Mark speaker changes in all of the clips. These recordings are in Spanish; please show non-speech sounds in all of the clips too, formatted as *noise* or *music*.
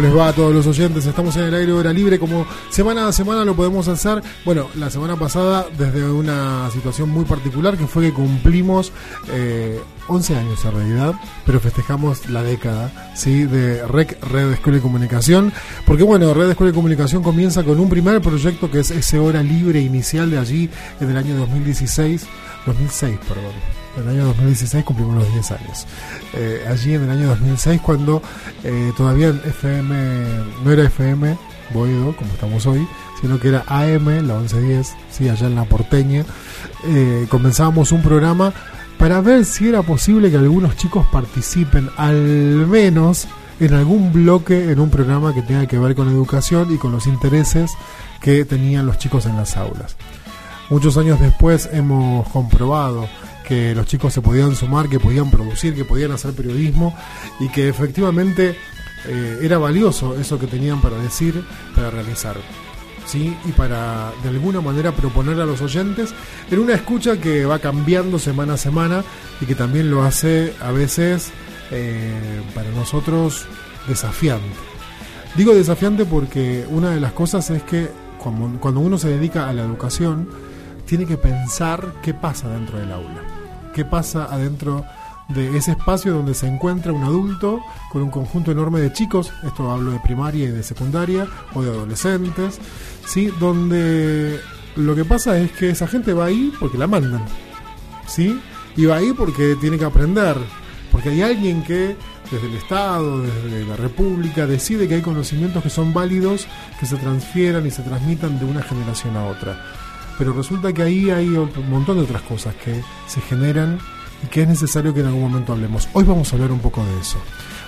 Speaker 1: Les va a todos los oyentes? Estamos en el aire hora libre, como semana a semana lo podemos hacer. Bueno, la semana pasada desde una situación muy particular que fue que cumplimos eh, 11 años en realidad, pero festejamos la década ¿sí? de REC, Red de Escuela y Comunicación, porque bueno, Red de Escuela y Comunicación comienza con un primer proyecto que es ese hora libre inicial de allí en el año 2016, 2006, perdón en el año 2016 cumplimos los 10 años. Eh, allí en el año 2006, cuando eh, todavía FM no era FM Boedo, como estamos hoy, sino que era AM, la 1110, sí, allá en la porteña, eh, comenzábamos un programa para ver si era posible que algunos chicos participen al menos en algún bloque en un programa que tenga que ver con educación y con los intereses que tenían los chicos en las aulas. Muchos años después hemos comprobado que los chicos se podían sumar, que podían producir, que podían hacer periodismo y que efectivamente eh, era valioso eso que tenían para decir, para realizar. ¿Sí? y para de alguna manera proponer a los oyentes en una escucha que va cambiando semana a semana y que también lo hace a veces eh, para nosotros desafiante. Digo desafiante porque una de las cosas es que cuando uno se dedica a la educación, tiene que pensar qué pasa dentro del aula qué pasa adentro de ese espacio donde se encuentra un adulto con un conjunto enorme de chicos, esto hablo de primaria y de secundaria, o de adolescentes, ¿sí? donde lo que pasa es que esa gente va ahí porque la mandan, ¿sí? y va ahí porque tiene que aprender, porque hay alguien que desde el Estado, desde la República, decide que hay conocimientos que son válidos, que se transfieran y se transmitan de una generación a otra pero resulta que ahí hay un montón de otras cosas que se generan y que es necesario que en algún momento hablemos. Hoy vamos a hablar un poco de eso.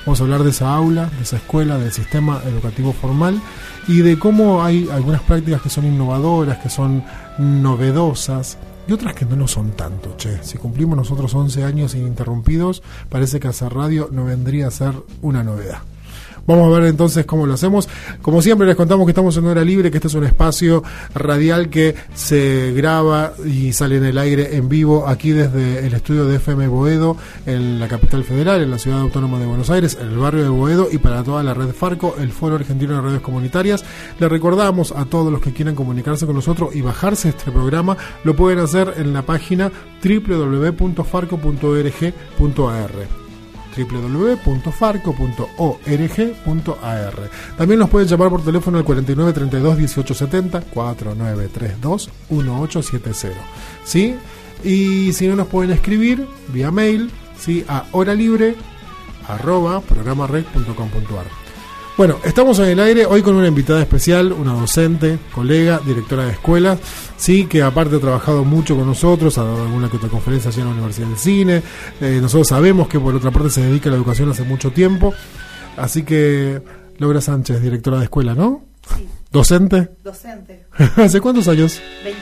Speaker 1: Vamos a hablar de esa aula, de esa escuela, del sistema educativo formal y de cómo hay algunas prácticas que son innovadoras, que son novedosas y otras que no lo son tanto. Che, si cumplimos nosotros 11 años ininterrumpidos, parece que hacer radio no vendría a ser una novedad. Vamos a ver entonces cómo lo hacemos. Como siempre les contamos que estamos en hora libre, que este es un espacio radial que se graba y sale en el aire en vivo aquí desde el estudio de FM Boedo en la capital federal, en la ciudad autónoma de Buenos Aires, en el barrio de Boedo y para toda la red Farco, el Foro Argentino de Redes Comunitarias. Le recordamos a todos los que quieran comunicarse con nosotros y bajarse este programa, lo pueden hacer en la página www.farco.org.ar www.farco.org.ar. También nos pueden llamar por teléfono al 49 32 18 70 4932 1870. ¿Sí? Y si no nos pueden escribir vía mail, ¿sí? a hora. Bueno, estamos en el aire hoy con una invitada especial, una docente, colega, directora de escuela, sí, que aparte ha trabajado mucho con nosotros, ha dado alguna que otra conferencia allí en la Universidad del Cine. Eh, nosotros sabemos que por otra parte se dedica a la educación hace mucho tiempo. Así que, Laura Sánchez, directora de escuela, ¿no?
Speaker 2: Sí.
Speaker 1: ¿Docente?
Speaker 2: Docente. *laughs*
Speaker 1: ¿Hace cuántos años?
Speaker 2: 25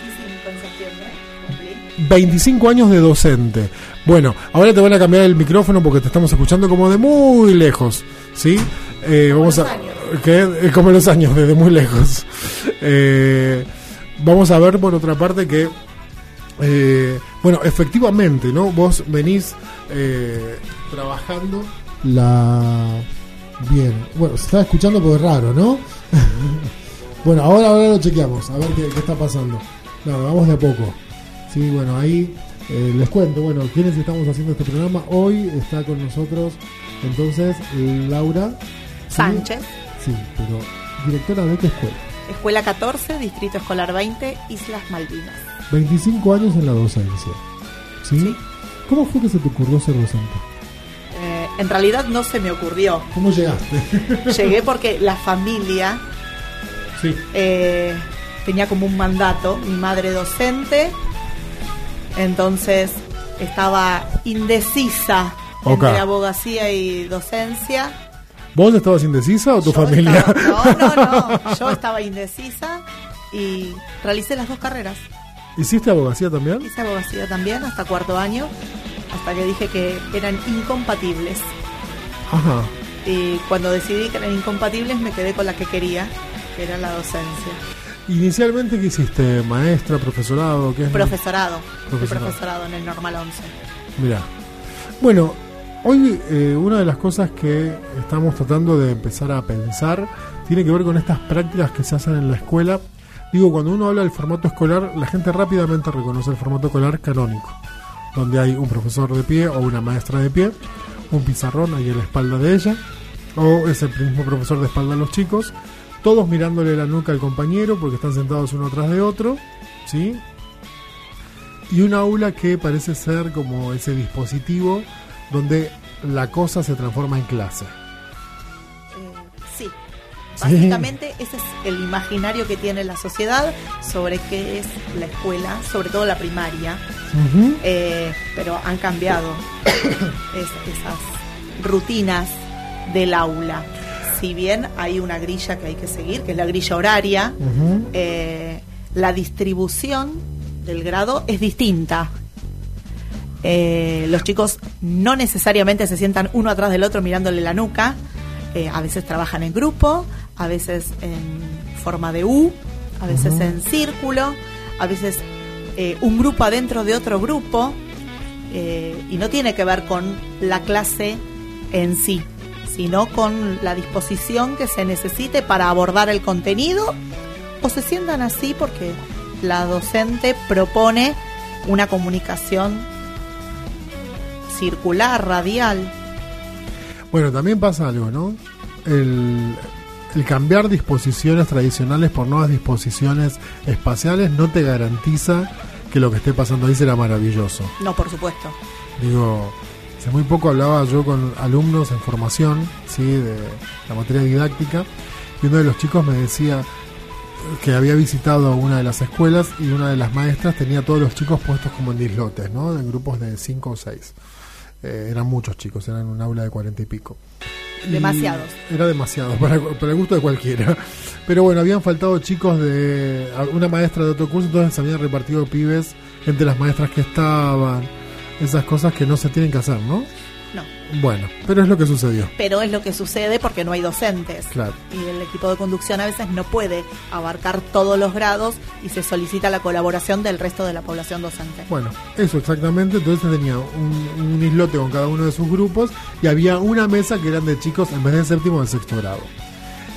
Speaker 2: en septiembre.
Speaker 1: Cumplí. 25 años de docente. Bueno, ahora te van a cambiar el micrófono porque te estamos escuchando como de muy lejos, ¿sí? Eh, vamos a que como los años desde muy lejos. *laughs* Eh, vamos a ver por otra parte que eh, bueno, efectivamente, ¿no? Vos venís trabajando la bien. Bueno, se está escuchando porque es raro, ¿no? *laughs* bueno, ahora ahora lo chequeamos, a ver qué, está pasando. No, vamos de a poco. Sí, bueno, ahí les cuento, bueno, quienes estamos haciendo este programa. Hoy está con nosotros entonces Laura
Speaker 2: Sánchez.
Speaker 1: Sí, pero directora de qué escuela?
Speaker 2: Escuela 14, Distrito Escolar 20, Islas Malvinas.
Speaker 1: 25 años en la docencia. ¿Sí? ¿Cómo fue que se te ocurrió ser docente?
Speaker 2: Eh, en realidad no se me ocurrió.
Speaker 1: ¿Cómo llegaste? *laughs*
Speaker 2: Llegué porque la familia
Speaker 1: sí.
Speaker 2: eh, tenía como un mandato, mi madre docente, entonces estaba indecisa entre abogacía y docencia
Speaker 1: ¿Vos estabas indecisa o tu familia?
Speaker 2: no, *laughs* no, no. Yo estaba indecisa y realicé las dos carreras.
Speaker 1: ¿Hiciste abogacía también?
Speaker 2: Hice abogacía también hasta cuarto año, hasta que dije que eran incompatibles.
Speaker 1: Ajá.
Speaker 2: Y cuando decidí que eran incompatibles me quedé con la que quería, que era la docencia.
Speaker 1: Inicialmente, ¿qué hiciste? ¿Maestra, profesorado? ¿qué es
Speaker 2: profesorado.
Speaker 1: Profesorado.
Speaker 2: profesorado en el Normal 11.
Speaker 1: Mira. Bueno, hoy eh, una de las cosas que estamos tratando de empezar a pensar tiene que ver con estas prácticas que se hacen en la escuela. Digo, cuando uno habla del formato escolar, la gente rápidamente reconoce el formato escolar canónico, donde hay un profesor de pie o una maestra de pie, un pizarrón ahí en la espalda de ella, o es el mismo profesor de espalda a los chicos, todos mirándole la nuca al compañero porque están sentados uno tras de otro, ¿sí? Y un aula que parece ser como ese dispositivo donde la cosa se transforma en clase.
Speaker 2: Eh, sí. Básicamente ese es el imaginario que tiene la sociedad sobre qué es la escuela, sobre todo la primaria. Eh, pero han cambiado *coughs* esas rutinas del aula si bien hay una grilla que hay que seguir, que es la grilla horaria, eh, la distribución del grado es distinta. Eh, los chicos no necesariamente se sientan uno atrás del otro mirándole la nuca, eh, a veces trabajan en grupo, a veces en forma de U, a veces en círculo, a veces un grupo adentro de otro grupo, y no tiene que ver con la clase en sí sino con la disposición que se necesite para abordar el contenido o se sientan así porque la docente propone una comunicación circular, radial.
Speaker 1: Bueno, también pasa algo, ¿no? El, el cambiar disposiciones tradicionales por nuevas disposiciones espaciales no te garantiza que lo que esté pasando ahí será maravilloso.
Speaker 2: No, por supuesto.
Speaker 1: Digo, Hace muy poco hablaba yo con alumnos en formación, ¿sí? de la materia didáctica, y uno de los chicos me decía que había visitado una de las escuelas y una de las maestras tenía todos los chicos puestos como en dislotes, ¿no? en grupos de cinco o seis. Eh, eran muchos chicos, eran un aula de cuarenta y pico.
Speaker 2: Demasiados.
Speaker 1: era demasiado, para, para, el gusto de cualquiera. Pero bueno, habían faltado chicos de una maestra de otro curso, entonces se habían repartido pibes entre las maestras que estaban esas cosas que no se tienen que hacer, ¿no?
Speaker 2: No.
Speaker 1: Bueno, pero es lo que sucedió.
Speaker 2: Pero es lo que sucede porque no hay docentes.
Speaker 1: Claro.
Speaker 2: Y el equipo de conducción a veces no puede abarcar todos los grados y se solicita la colaboración del resto de la población docente.
Speaker 1: Bueno, eso exactamente. Entonces tenía un, islote con cada uno de sus grupos y había una mesa que eran de chicos en vez de séptimo de sexto grado.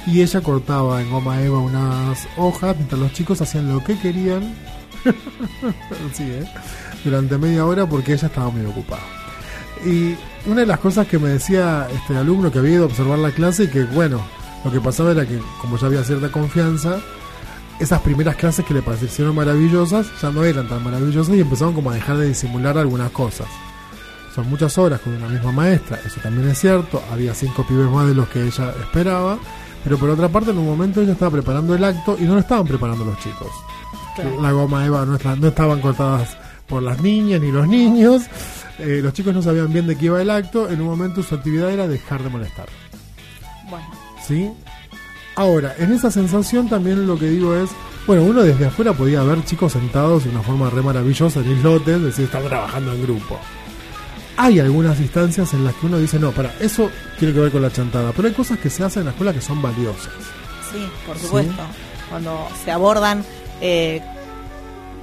Speaker 1: Y ella cortaba en goma eva unas hojas mientras los chicos hacían lo que querían. *laughs* sí, ¿eh? Durante media hora porque ella estaba muy ocupada. Y una de las cosas que me decía este alumno que había ido a observar la clase y que, bueno, lo que pasaba era que, como ya había cierta confianza, esas primeras clases que le parecieron maravillosas ya no eran tan maravillosas y empezaron como a dejar de disimular algunas cosas. Son muchas horas con una misma maestra, eso también es cierto, había cinco pibes más de los que ella esperaba, pero por otra parte en un momento ella estaba preparando el acto y no lo estaban preparando los chicos. La goma Eva no, no estaban cortadas por las niñas ni los niños. Eh, los chicos no sabían bien de qué iba el acto. En un momento su actividad era dejar de molestar.
Speaker 2: Bueno.
Speaker 1: ¿Sí? Ahora, en esa sensación también lo que digo es, bueno, uno desde afuera podía ver chicos sentados de una forma re maravillosa en islotes, decir, están trabajando en grupo. Hay algunas instancias en las que uno dice, no, para, eso tiene que ver con la chantada, pero hay cosas que se hacen en la escuela que son valiosas.
Speaker 2: Sí, por supuesto. Cuando se abordan eh,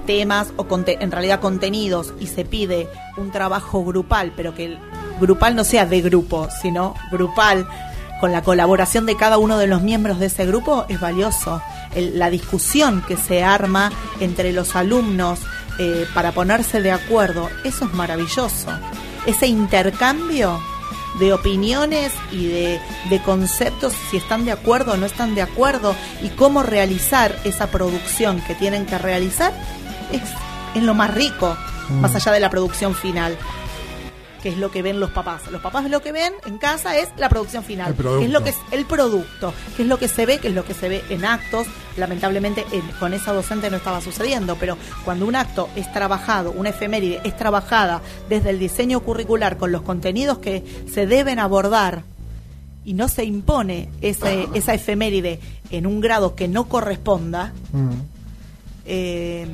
Speaker 2: temas o en realidad contenidos y se pide un trabajo grupal, pero que el grupal no sea de grupo, sino grupal, con la colaboración de cada uno de los miembros de ese grupo, es valioso. la discusión que se arma entre los alumnos eh, para ponerse de acuerdo, eso es maravilloso. Ese intercambio de opiniones y de, de, conceptos, si están de acuerdo o no están de acuerdo, y cómo realizar esa producción que tienen que realizar, es, lo más rico, mm. más allá de la producción final que es lo que ven los papás. Los papás lo que ven en casa es la producción final, que es lo que es el producto, que es lo que se ve, que es lo que se ve en actos. Lamentablemente con esa docente no estaba sucediendo, pero cuando un acto es trabajado, una efeméride es trabajada desde el diseño curricular con los contenidos que se deben abordar y no se impone ese, esa efeméride en un grado que no corresponda, mm. eh,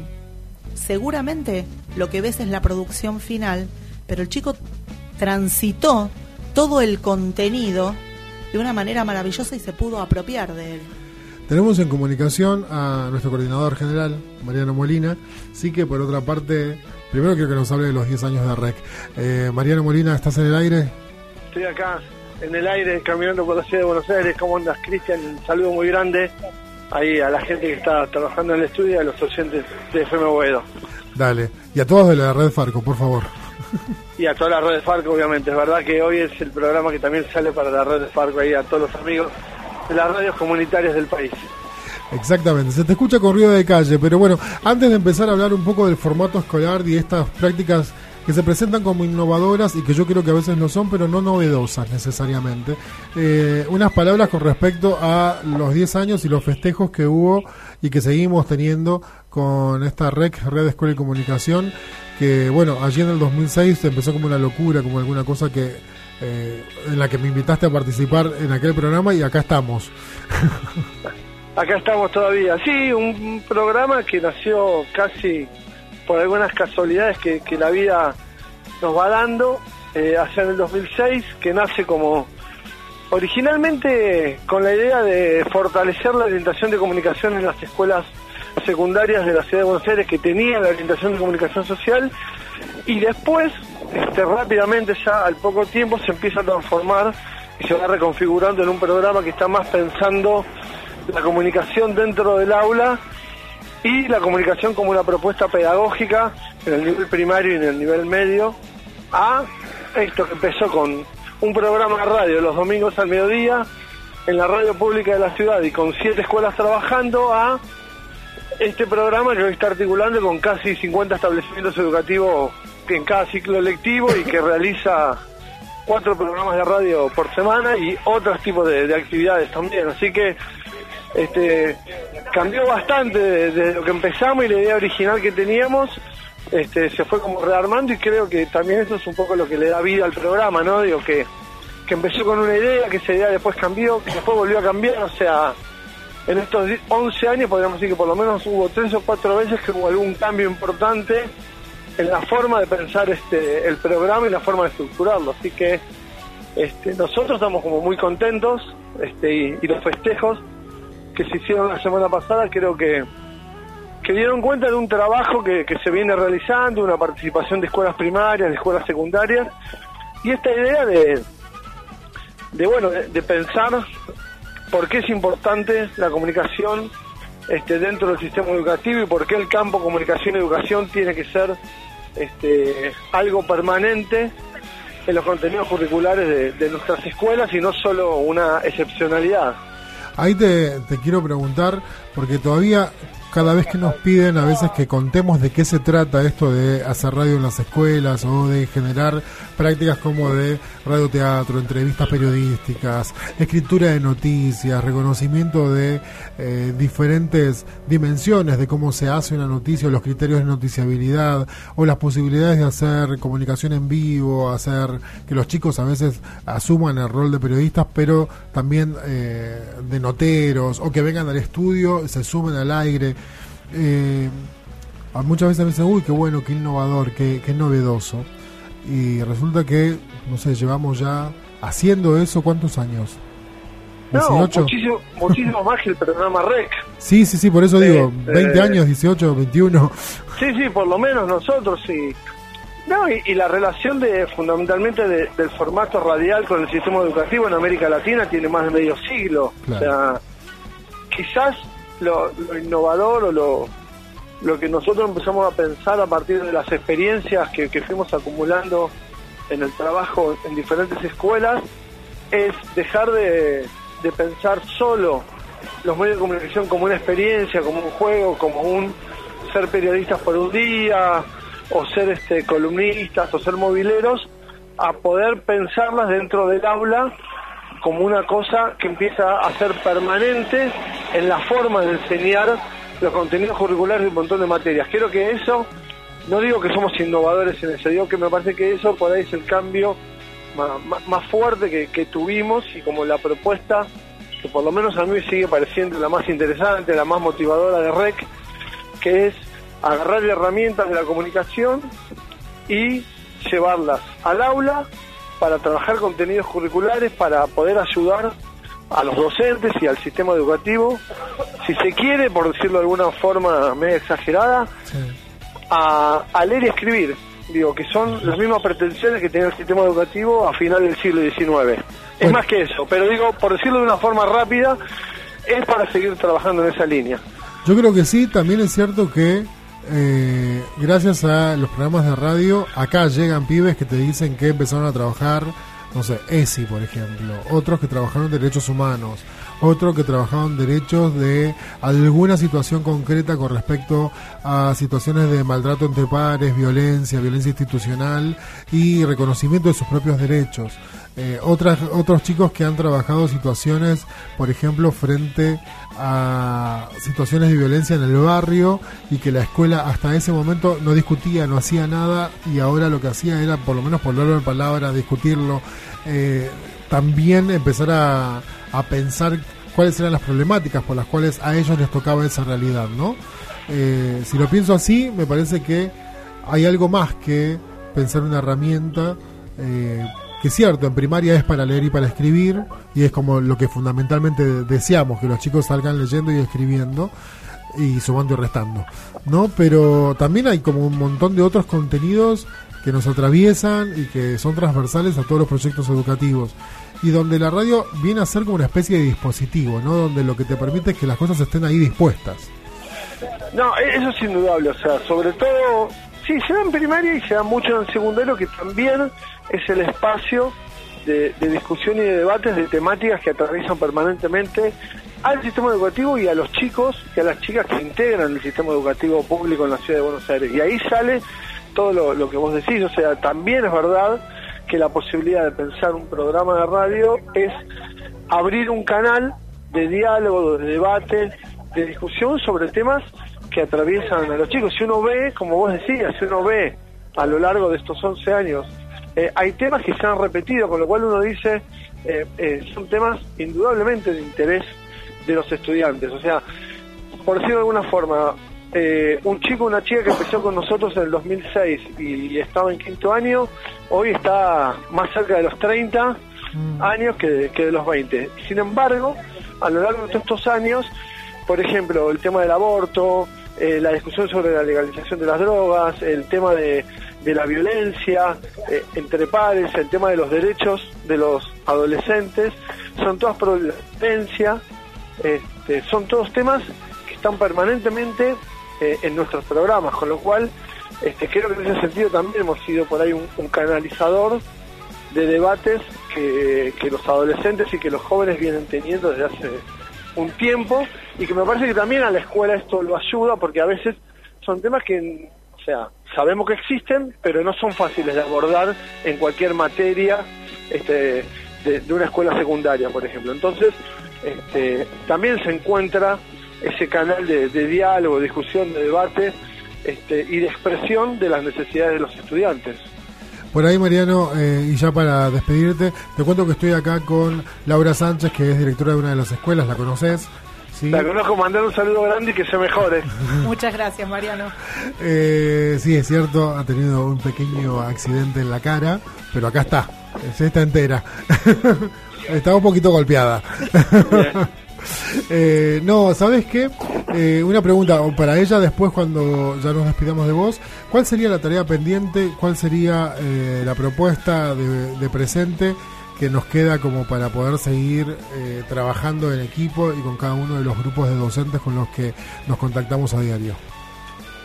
Speaker 2: seguramente lo que ves es la producción final, pero el chico transitó todo el contenido de una manera maravillosa y se pudo apropiar de él.
Speaker 1: Tenemos en comunicación a nuestro coordinador general, Mariano Molina, sí que por otra parte, primero quiero que nos hable de los 10 años de REC. Eh, Mariano Molina, ¿estás en el aire?
Speaker 3: Estoy acá, en el aire, caminando por la ciudad de Buenos Aires. ¿Cómo andas, Cristian? Un saludo muy grande ahí a la gente que está trabajando en el estudio y a los oyentes de FM Boedo.
Speaker 1: Dale, y a todos de la red Farco, por favor. *laughs*
Speaker 3: Y a toda la red de Farco, obviamente. Es verdad que hoy es el programa que también sale para la red de Farco, ahí a todos los amigos de las radios comunitarias del país.
Speaker 1: Exactamente, se te escucha con ruido de calle, pero bueno, antes de empezar a hablar un poco del formato escolar y estas prácticas que se presentan como innovadoras y que yo creo que a veces no son, pero no novedosas necesariamente. Eh, unas palabras con respecto a los 10 años y los festejos que hubo y que seguimos teniendo con esta REC, Red Escuela y Comunicación, que bueno, allí en el 2006 empezó como una locura, como alguna cosa que eh, en la que me invitaste a participar en aquel programa y acá estamos. *laughs*
Speaker 3: acá estamos todavía. Sí, un programa que nació casi por algunas casualidades que, la vida nos va dando, eh, hacia el 2006, que nace como originalmente con la idea de fortalecer la orientación de comunicación en las escuelas secundarias de la ciudad de Buenos Aires que tenían la orientación de comunicación social y después este, rápidamente ya al poco tiempo se empieza a transformar y se va reconfigurando en un programa que está más pensando la comunicación dentro del aula y la comunicación como una propuesta pedagógica en el nivel primario y en el nivel medio a esto que empezó con un programa de radio los domingos al mediodía en la radio pública de la ciudad y con siete escuelas trabajando a este programa que hoy está articulando con casi 50 establecimientos educativos en cada ciclo lectivo y que realiza cuatro programas de radio por semana y otros tipos de, de actividades también. Así que este, cambió bastante desde lo que empezamos y la idea original que teníamos este, se fue como rearmando y creo que también eso es un poco lo que le da vida al programa, ¿no? Digo que, que empezó con una idea, que esa idea después cambió, que después volvió a cambiar, o sea, en estos 11 años podríamos decir que por lo menos hubo tres o cuatro veces que hubo algún cambio importante en la forma de pensar este el programa y la forma de estructurarlo, así que este, nosotros estamos como muy contentos este, y los festejos que se hicieron la semana pasada creo que, que dieron cuenta de un trabajo que, se viene realizando, una participación de escuelas primarias, de escuelas secundarias, y esta idea de, de bueno, de, pensar por qué es importante la comunicación este, dentro del sistema educativo y por qué el campo comunicación y educación tiene que ser este, algo permanente en los contenidos curriculares de nuestras escuelas y no solo una excepcionalidad.
Speaker 1: Ahí te, te quiero preguntar, porque todavía cada vez que nos piden a veces que contemos de qué se trata esto de hacer radio en las escuelas o de generar prácticas como de radioteatro, entrevistas periodísticas, escritura de noticias, reconocimiento de eh, diferentes dimensiones de cómo se hace una noticia, los criterios de noticiabilidad o las posibilidades de hacer comunicación en vivo, hacer que los chicos a veces asuman el rol de periodistas, pero también eh, de noteros o que vengan al estudio, se sumen al aire eh, muchas veces me dicen, uy, qué bueno, qué innovador, qué, qué novedoso. Y resulta que, no sé, llevamos ya haciendo eso, ¿cuántos años?
Speaker 3: No, muchísimo, muchísimo *laughs* más que el programa REC.
Speaker 1: Sí, sí, sí, por eso digo, 20 años, 18, 21.
Speaker 3: Sí, sí, por lo menos nosotros sí. No, y, la relación de fundamentalmente del formato radial con el sistema educativo en América Latina tiene más de medio siglo. O sea, quizás lo, innovador o lo, lo que nosotros empezamos a pensar a partir de las experiencias que, fuimos acumulando en el trabajo en diferentes escuelas es dejar de, de pensar solo los medios de comunicación como una experiencia, como un juego, como un ser periodistas por un día o ser este columnistas o ser mobileros, a poder pensarlas dentro del aula como una cosa que empieza a ser permanente en la forma de enseñar los contenidos curriculares de un montón de materias. Creo que eso, no digo que somos innovadores en eso, digo que me parece que eso por ahí es el cambio más, fuerte que, que, tuvimos y como la propuesta que por lo menos a mí sigue pareciendo la más interesante, la más motivadora de REC, que es agarrar herramientas de la comunicación y llevarlas al aula para trabajar contenidos curriculares, para poder ayudar a los docentes y al sistema educativo, si se quiere, por decirlo de alguna forma medio exagerada, a, leer y escribir. Digo, que son las mismas pretensiones que tenía el sistema educativo a final del siglo XIX. Es más que eso, pero digo, por decirlo de una forma rápida, es para seguir trabajando en esa línea.
Speaker 1: Yo creo que sí, también es cierto que eh, gracias a los programas de radio, acá llegan pibes que te dicen que empezaron a trabajar, no sé, ESI, por ejemplo, otros que trabajaron derechos humanos, otros que trabajaron derechos de alguna situación concreta con respecto a situaciones de maltrato entre pares, violencia, violencia institucional y reconocimiento de sus propios derechos. Eh, otras, otros chicos que han trabajado situaciones, por ejemplo, frente a situaciones de violencia en el barrio y que la escuela hasta ese momento no discutía, no hacía nada y ahora lo que hacía era por lo menos ponerlo en palabra, discutirlo, eh, también empezar a, a, pensar cuáles eran las problemáticas por las cuales a ellos les tocaba esa realidad, ¿no? Eh, si lo pienso así, me parece que hay algo más que pensar una herramienta que es cierto, en primaria es para leer y para escribir, y es como lo que fundamentalmente deseamos, que los chicos salgan leyendo y escribiendo, y sumando y restando, ¿no? Pero también hay como un montón de otros contenidos que nos atraviesan y que son transversales a todos los proyectos educativos y donde la radio viene a ser como una especie de dispositivo, ¿no? Donde lo que te permite es que las cosas estén ahí dispuestas.
Speaker 3: No, e-, eso es indudable, o sea, sobre todo, sí, se da en primaria y se da mucho en secundario, que también es el espacio de, discusión y de debates de temáticas que atraviesan permanentemente al sistema educativo y a los chicos y a las chicas que integran el sistema educativo público en la ciudad de Buenos Aires. Y ahí sale todo lo, que vos decís, o sea, también es verdad que la posibilidad de pensar un programa de radio es abrir un canal de diálogo, de debate, de discusión sobre temas que atraviesan a los chicos. Si uno ve, como vos decías, si uno ve a lo largo de estos 11 años eh, hay temas que se han repetido, con lo cual uno dice, eh, eh, son temas indudablemente de interés de los estudiantes. O sea, por decirlo de alguna forma, un chico una chica que empezó con nosotros en el 2006 y, estaba en quinto año, hoy está más cerca de los 30 mm. años que de, los 20. Sin embargo, a lo largo de todos estos años, por ejemplo, el tema del aborto, la discusión sobre la legalización de las drogas, el tema de de la violencia eh, entre padres, el tema de los derechos de los adolescentes, son todas problemas, este, son todos temas que están permanentemente eh, en nuestros programas, con lo cual este, creo que en ese sentido también hemos sido por ahí un, canalizador de debates que, los adolescentes y que los jóvenes vienen teniendo desde hace un tiempo y que me parece que también a la escuela esto lo ayuda porque a veces son temas que, o sea, sabemos que existen, pero no son fáciles de abordar en cualquier materia este, de, una escuela secundaria, por ejemplo. Entonces, este, también se encuentra ese canal de, diálogo, discusión, de debate este, y de expresión de las necesidades de los estudiantes.
Speaker 1: Por ahí, Mariano, eh, y ya para despedirte, te cuento que estoy acá con Laura Sánchez, que es directora de una de las escuelas, la conoces,
Speaker 3: la conozco, mandar un saludo grande y que se mejore. *laughs*
Speaker 2: Muchas gracias, Mariano.
Speaker 1: Eh, sí, es cierto, ha tenido un pequeño accidente en la cara, pero acá está, se está entera. *laughs* está un poquito golpeada. *laughs* Eh, no, ¿sabes qué? Eh, una pregunta para ella después cuando ya nos despidamos de vos. ¿Cuál sería la tarea pendiente? ¿Cuál sería la propuesta de presente que nos queda como para poder seguir eh, trabajando en equipo y con cada uno de los grupos de docentes con los que nos contactamos a diario?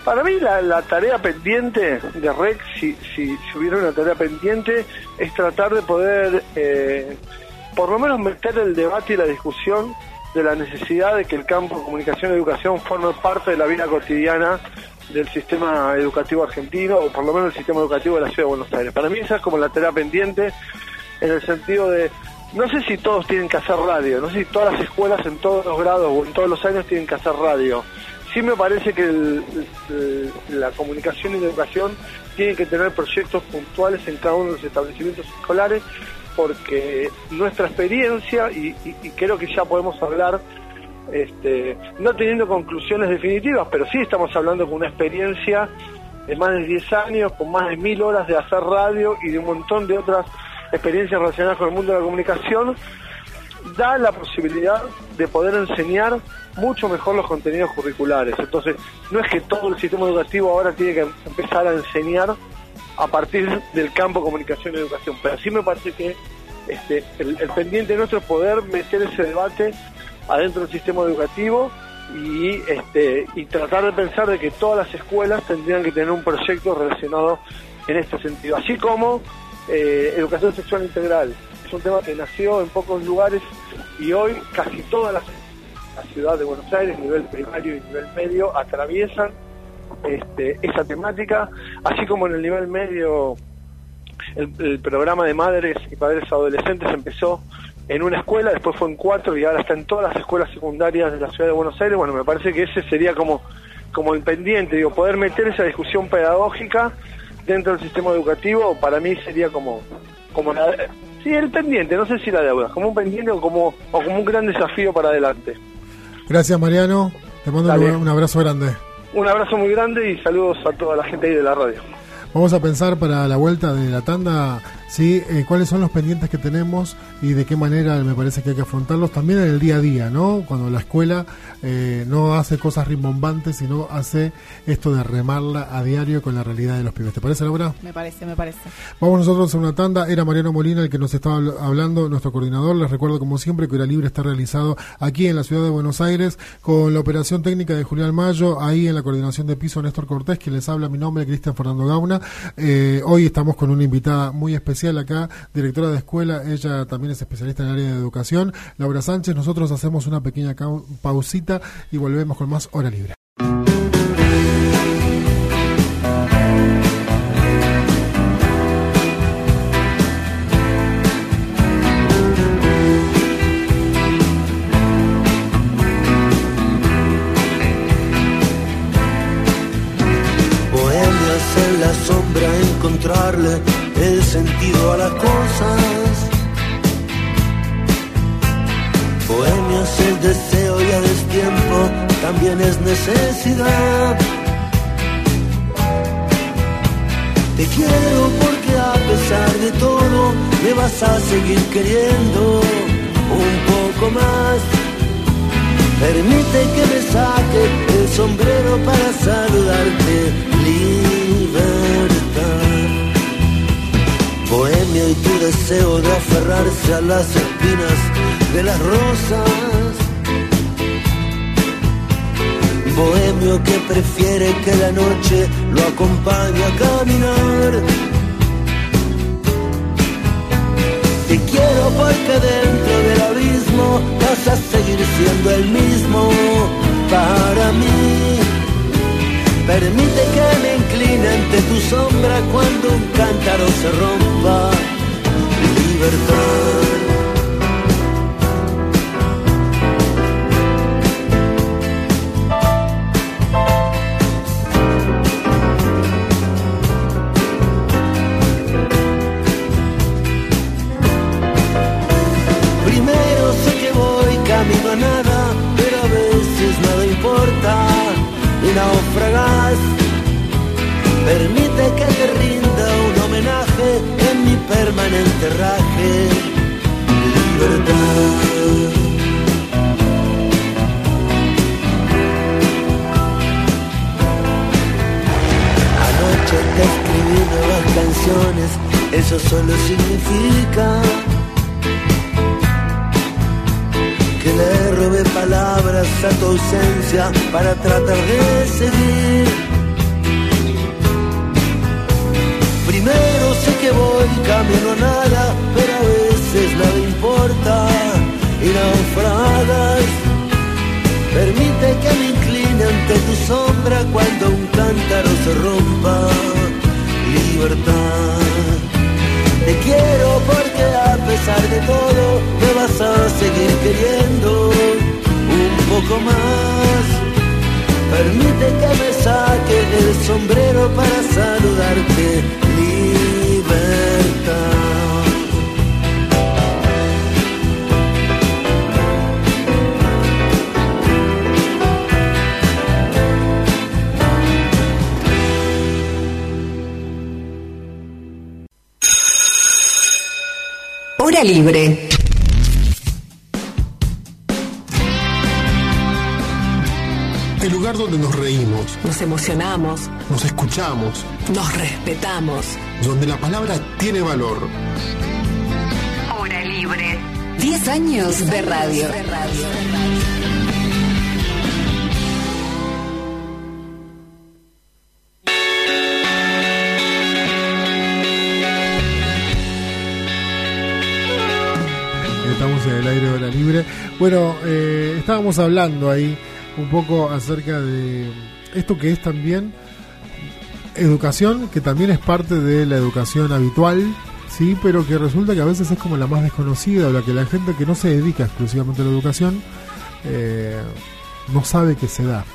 Speaker 3: Para mí la, tarea pendiente de REC, si, si, hubiera una tarea pendiente, es tratar de poder eh, por lo menos meter el debate y la discusión de la necesidad de que el campo de comunicación y educación forme parte de la vida cotidiana del sistema educativo argentino o por lo menos el sistema educativo de la ciudad de Buenos Aires. Para mí esa es como la tarea pendiente en el sentido de, no sé si todos tienen que hacer radio, no sé si todas las escuelas en todos los grados o en todos los años tienen que hacer radio. sí me parece que la comunicación y la educación tienen que tener proyectos puntuales en cada uno de los establecimientos escolares porque nuestra experiencia, y, creo que ya podemos hablar, este, no teniendo conclusiones definitivas, pero sí estamos hablando con una experiencia de más de 10 años, con más de mil horas de hacer radio y de un montón de otras experiencias relacionadas con el mundo de la comunicación, da la posibilidad de poder enseñar mucho mejor los contenidos curriculares. Entonces, no es que todo el sistema educativo ahora tiene que empezar a enseñar a partir del campo comunicación y educación, pero sí me parece que este, el, pendiente nuestro es poder meter ese debate adentro del sistema educativo y, este, y tratar de pensar de que todas las escuelas tendrían que tener un proyecto relacionado en este sentido, así como eh, educación sexual integral. Es un tema que nació en pocos lugares y hoy casi todas las la ciudad de Buenos Aires, nivel primario y nivel medio, atraviesan este, esa temática, así como en el nivel medio el, programa de madres y padres adolescentes empezó en una escuela, después fue en cuatro y ahora está en todas las escuelas secundarias de la ciudad de Buenos Aires. Bueno, me parece que ese sería como, como el pendiente, digo, poder meter esa discusión pedagógica dentro del sistema educativo, para mí sería como, como la, sí, el pendiente, no sé si la deuda, como un pendiente o como, o como un gran desafío para adelante.
Speaker 1: Gracias Mariano, te mando un abrazo grande.
Speaker 3: Un abrazo muy grande y saludos a toda la gente ahí de la radio.
Speaker 1: Vamos a pensar para la vuelta de la tanda ¿sí? Eh, cuáles son los pendientes que tenemos y de qué manera me parece que hay que afrontarlos también en el día a día, ¿no? Cuando la escuela eh, no hace cosas rimbombantes, sino hace esto de remarla a diario con la realidad de los pibes. ¿Te parece, Laura?
Speaker 2: Me parece, me parece.
Speaker 1: Vamos nosotros a una tanda. Era Mariano Molina el que nos estaba hablando, nuestro coordinador. Les recuerdo, como siempre, que Hora Libre está realizado aquí en la ciudad de Buenos Aires con la operación técnica de Julián Mayo, ahí en la coordinación de piso Néstor Cortés, que les habla mi nombre, Cristian Fernando Gauna. Eh, hoy estamos con una invitada muy especial acá, directora de escuela, ella también es especialista en el área de educación, Laura Sánchez. Nosotros hacemos una pequeña pausita y volvemos con más hora libre.
Speaker 4: También es necesidad. Te quiero porque a pesar de todo me vas a seguir queriendo un poco más. Permite que me saque el sombrero para saludarte, libertad bohemia y tu deseo de aferrarse a las espinas de las rosas. Bohemio que prefiere que la noche lo acompañe a caminar. Te quiero porque dentro del abismo vas a seguir siendo el mismo para mí Permite que me incline ante tu sombra cuando un cántaro se rompa.
Speaker 5: Hora libre.
Speaker 1: El lugar donde nos reímos,
Speaker 5: Nos emocionamos,
Speaker 1: nos escuchamos,
Speaker 5: nos respetamos.
Speaker 1: donde la palabra tiene valor.
Speaker 5: Hora libre. 10 años de radio.
Speaker 1: En el aire hora libre. Bueno, eh, estábamos hablando ahí un poco acerca de esto que es también educación, que también es parte de la educación habitual, sí, pero que resulta que a veces es como la más desconocida, o la que la gente que no se dedica exclusivamente a la educación eh, no sabe que se da.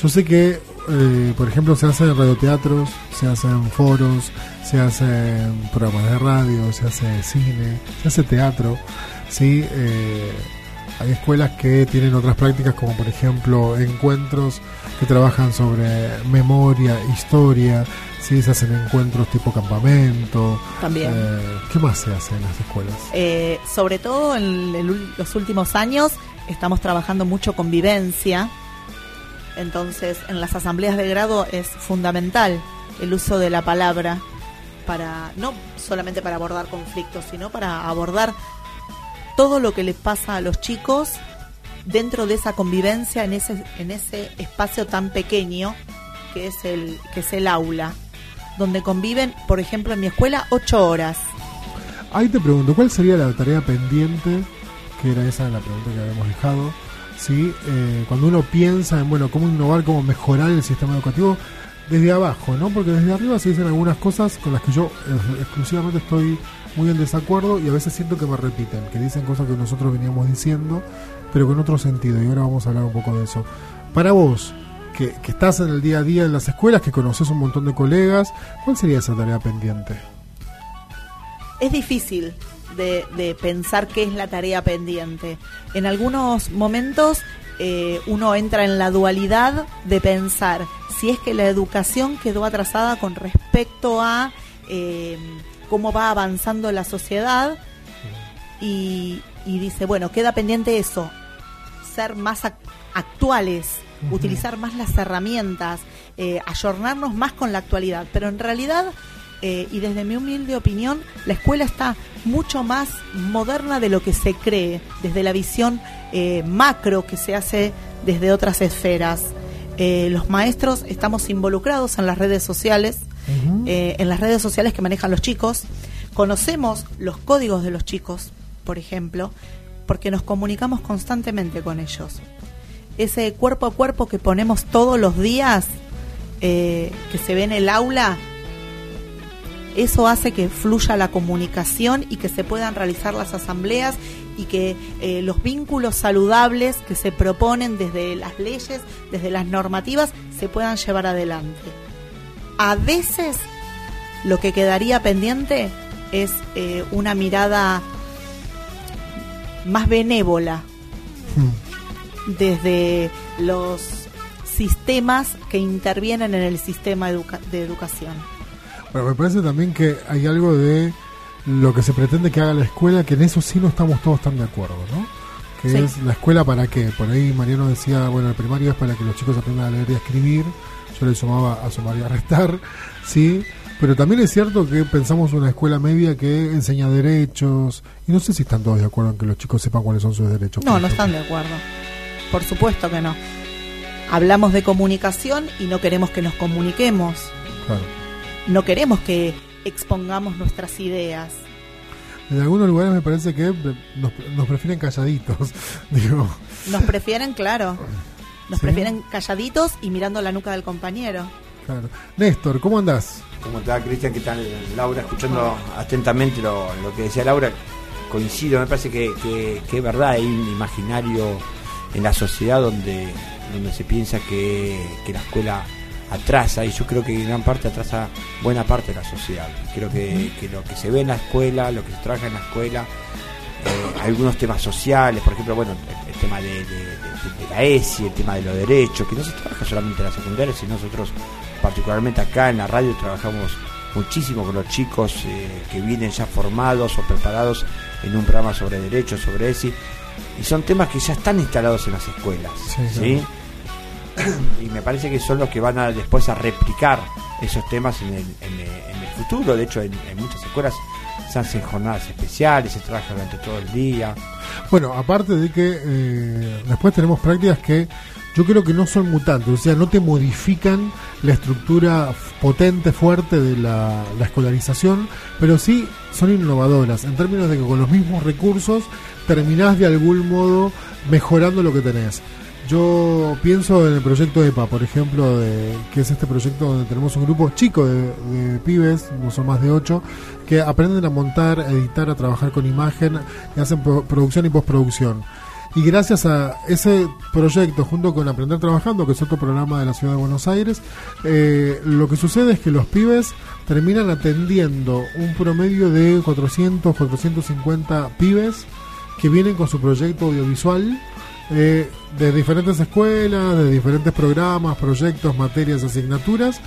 Speaker 1: Yo sé que, eh, por ejemplo, se hacen radioteatros, se hacen foros, se hacen programas de radio, se hace cine, se hace teatro, sí. Eh, hay escuelas que tienen otras prácticas, como por ejemplo encuentros que trabajan sobre memoria, historia, sí, se hacen encuentros tipo campamento.
Speaker 2: También.
Speaker 1: Eh, ¿Qué más se hace en las escuelas?
Speaker 2: Eh, sobre todo en el los últimos años estamos trabajando mucho convivencia. Entonces, en las asambleas de grado es fundamental el uso de la palabra para no solamente para abordar conflictos, sino para abordar todo lo que les pasa a los chicos dentro de esa convivencia en ese en ese espacio tan pequeño que es el que es el aula, donde conviven, por ejemplo, en mi escuela ocho horas.
Speaker 1: Ahí te pregunto, ¿cuál sería la tarea pendiente? Que era esa la pregunta que habíamos dejado. ¿sí? Eh, cuando uno piensa en, bueno, cómo innovar, cómo mejorar el sistema educativo desde abajo, ¿no? Porque desde arriba se dicen algunas cosas con las que yo eh, exclusivamente estoy muy en desacuerdo y a veces siento que me repiten, que dicen cosas que nosotros veníamos diciendo, pero con otro sentido. Y ahora vamos a hablar un poco de eso. Para vos, que, estás en el día a día en las escuelas, que conoces un montón de colegas, ¿cuál sería esa tarea pendiente?
Speaker 2: es difícil de pensar qué es la tarea pendiente. En algunos momentos eh, uno entra en la dualidad de pensar si es que la educación quedó atrasada con respecto a eh, cómo va avanzando la sociedad y, y dice, bueno, queda pendiente eso, ser más ac- actuales, utilizar más las herramientas, eh, ayornarnos más con la actualidad. Pero en realidad, eh, y desde mi humilde opinión, la escuela está mucho más moderna de lo que se cree, desde la visión eh, macro que se hace desde otras esferas. Eh, los maestros estamos involucrados en las redes sociales, en las redes sociales que manejan los chicos, conocemos los códigos de los chicos, por ejemplo, porque nos comunicamos constantemente con ellos. Ese cuerpo a cuerpo que ponemos todos los días, que se ve en el aula, eso hace que fluya la comunicación y que se puedan realizar las asambleas y que eh, los vínculos saludables que se proponen desde las leyes, desde las normativas, se puedan llevar adelante. A veces lo que quedaría pendiente es eh, una mirada más benévola desde los sistemas que intervienen en el sistema educa- de educación.
Speaker 1: Bueno, me parece también que hay algo de lo que se pretende que haga la escuela, que en eso sí no estamos todos tan de acuerdo, ¿no? Que
Speaker 2: Sí.
Speaker 1: es la escuela para qué. Por ahí Mariano decía, bueno, el primario es para que los chicos aprendan a leer y a escribir. Yo le sumaba a sumar y a restar, *laughs* ¿sí? Pero también es cierto que pensamos una escuela media que enseña derechos. Y no sé si están todos de acuerdo en que los chicos sepan cuáles son sus derechos.
Speaker 2: No, no están de acuerdo. Por supuesto que no. Hablamos de comunicación y no queremos que nos comuniquemos.
Speaker 1: Claro.
Speaker 2: No queremos que expongamos nuestras ideas.
Speaker 1: En algunos lugares me parece que nos, nos prefieren calladitos. *laughs* Digo,
Speaker 2: Nos prefieren, claro. Nos
Speaker 1: Sí.
Speaker 2: prefieren calladitos y mirando la nuca del compañero.
Speaker 1: claro. Néstor, ¿cómo andás?
Speaker 6: ¿Cómo está Cristian? ¿Qué tal Laura? Escuchando atentamente lo, lo que decía Laura, coincido, me parece que, que, que es verdad, hay un imaginario en la sociedad donde donde se piensa que, que la escuela atrasa, y yo creo que en gran parte atrasa buena parte de la sociedad. Creo que, que lo que se ve en la escuela, lo que se trabaja en la escuela, eh, algunos temas sociales, por ejemplo, bueno, el, tema de, la ESI, el tema de los derechos, que no se trabaja solamente en la secundaria, sino nosotros particularmente acá en la radio trabajamos muchísimo con los chicos eh, que vienen ya formados o preparados en un programa sobre derechos, sobre ESI, y son temas que ya están instalados en las escuelas, ¿sí? Y me parece que son los que van a después a replicar esos temas en el, en el, futuro. De hecho, en, muchas escuelas se hacen jornadas especiales, se trabaja durante todo el día.
Speaker 1: Bueno, aparte de que eh, después tenemos prácticas que yo creo que no son mutantes, o sea, no te modifican la estructura potente, fuerte de la, la, escolarización, pero sí son innovadoras, en términos de que con los mismos recursos terminás de algún modo mejorando lo que tenés. Yo pienso en el proyecto EPA, por ejemplo, de, que es este proyecto donde tenemos un grupo chico de, pibes, no son más de ocho, que aprenden a montar, a editar, a trabajar con imagen y hacen producción y postproducción. Y gracias a ese proyecto, junto con Aprender Trabajando, que es otro programa de la Ciudad de Buenos Aires, eh, lo que sucede es que los pibes terminan atendiendo un promedio de 400, 450 pibes que vienen con su proyecto audiovisual eh, de diferentes escuelas, de diferentes programas, proyectos, materias, asignaturas,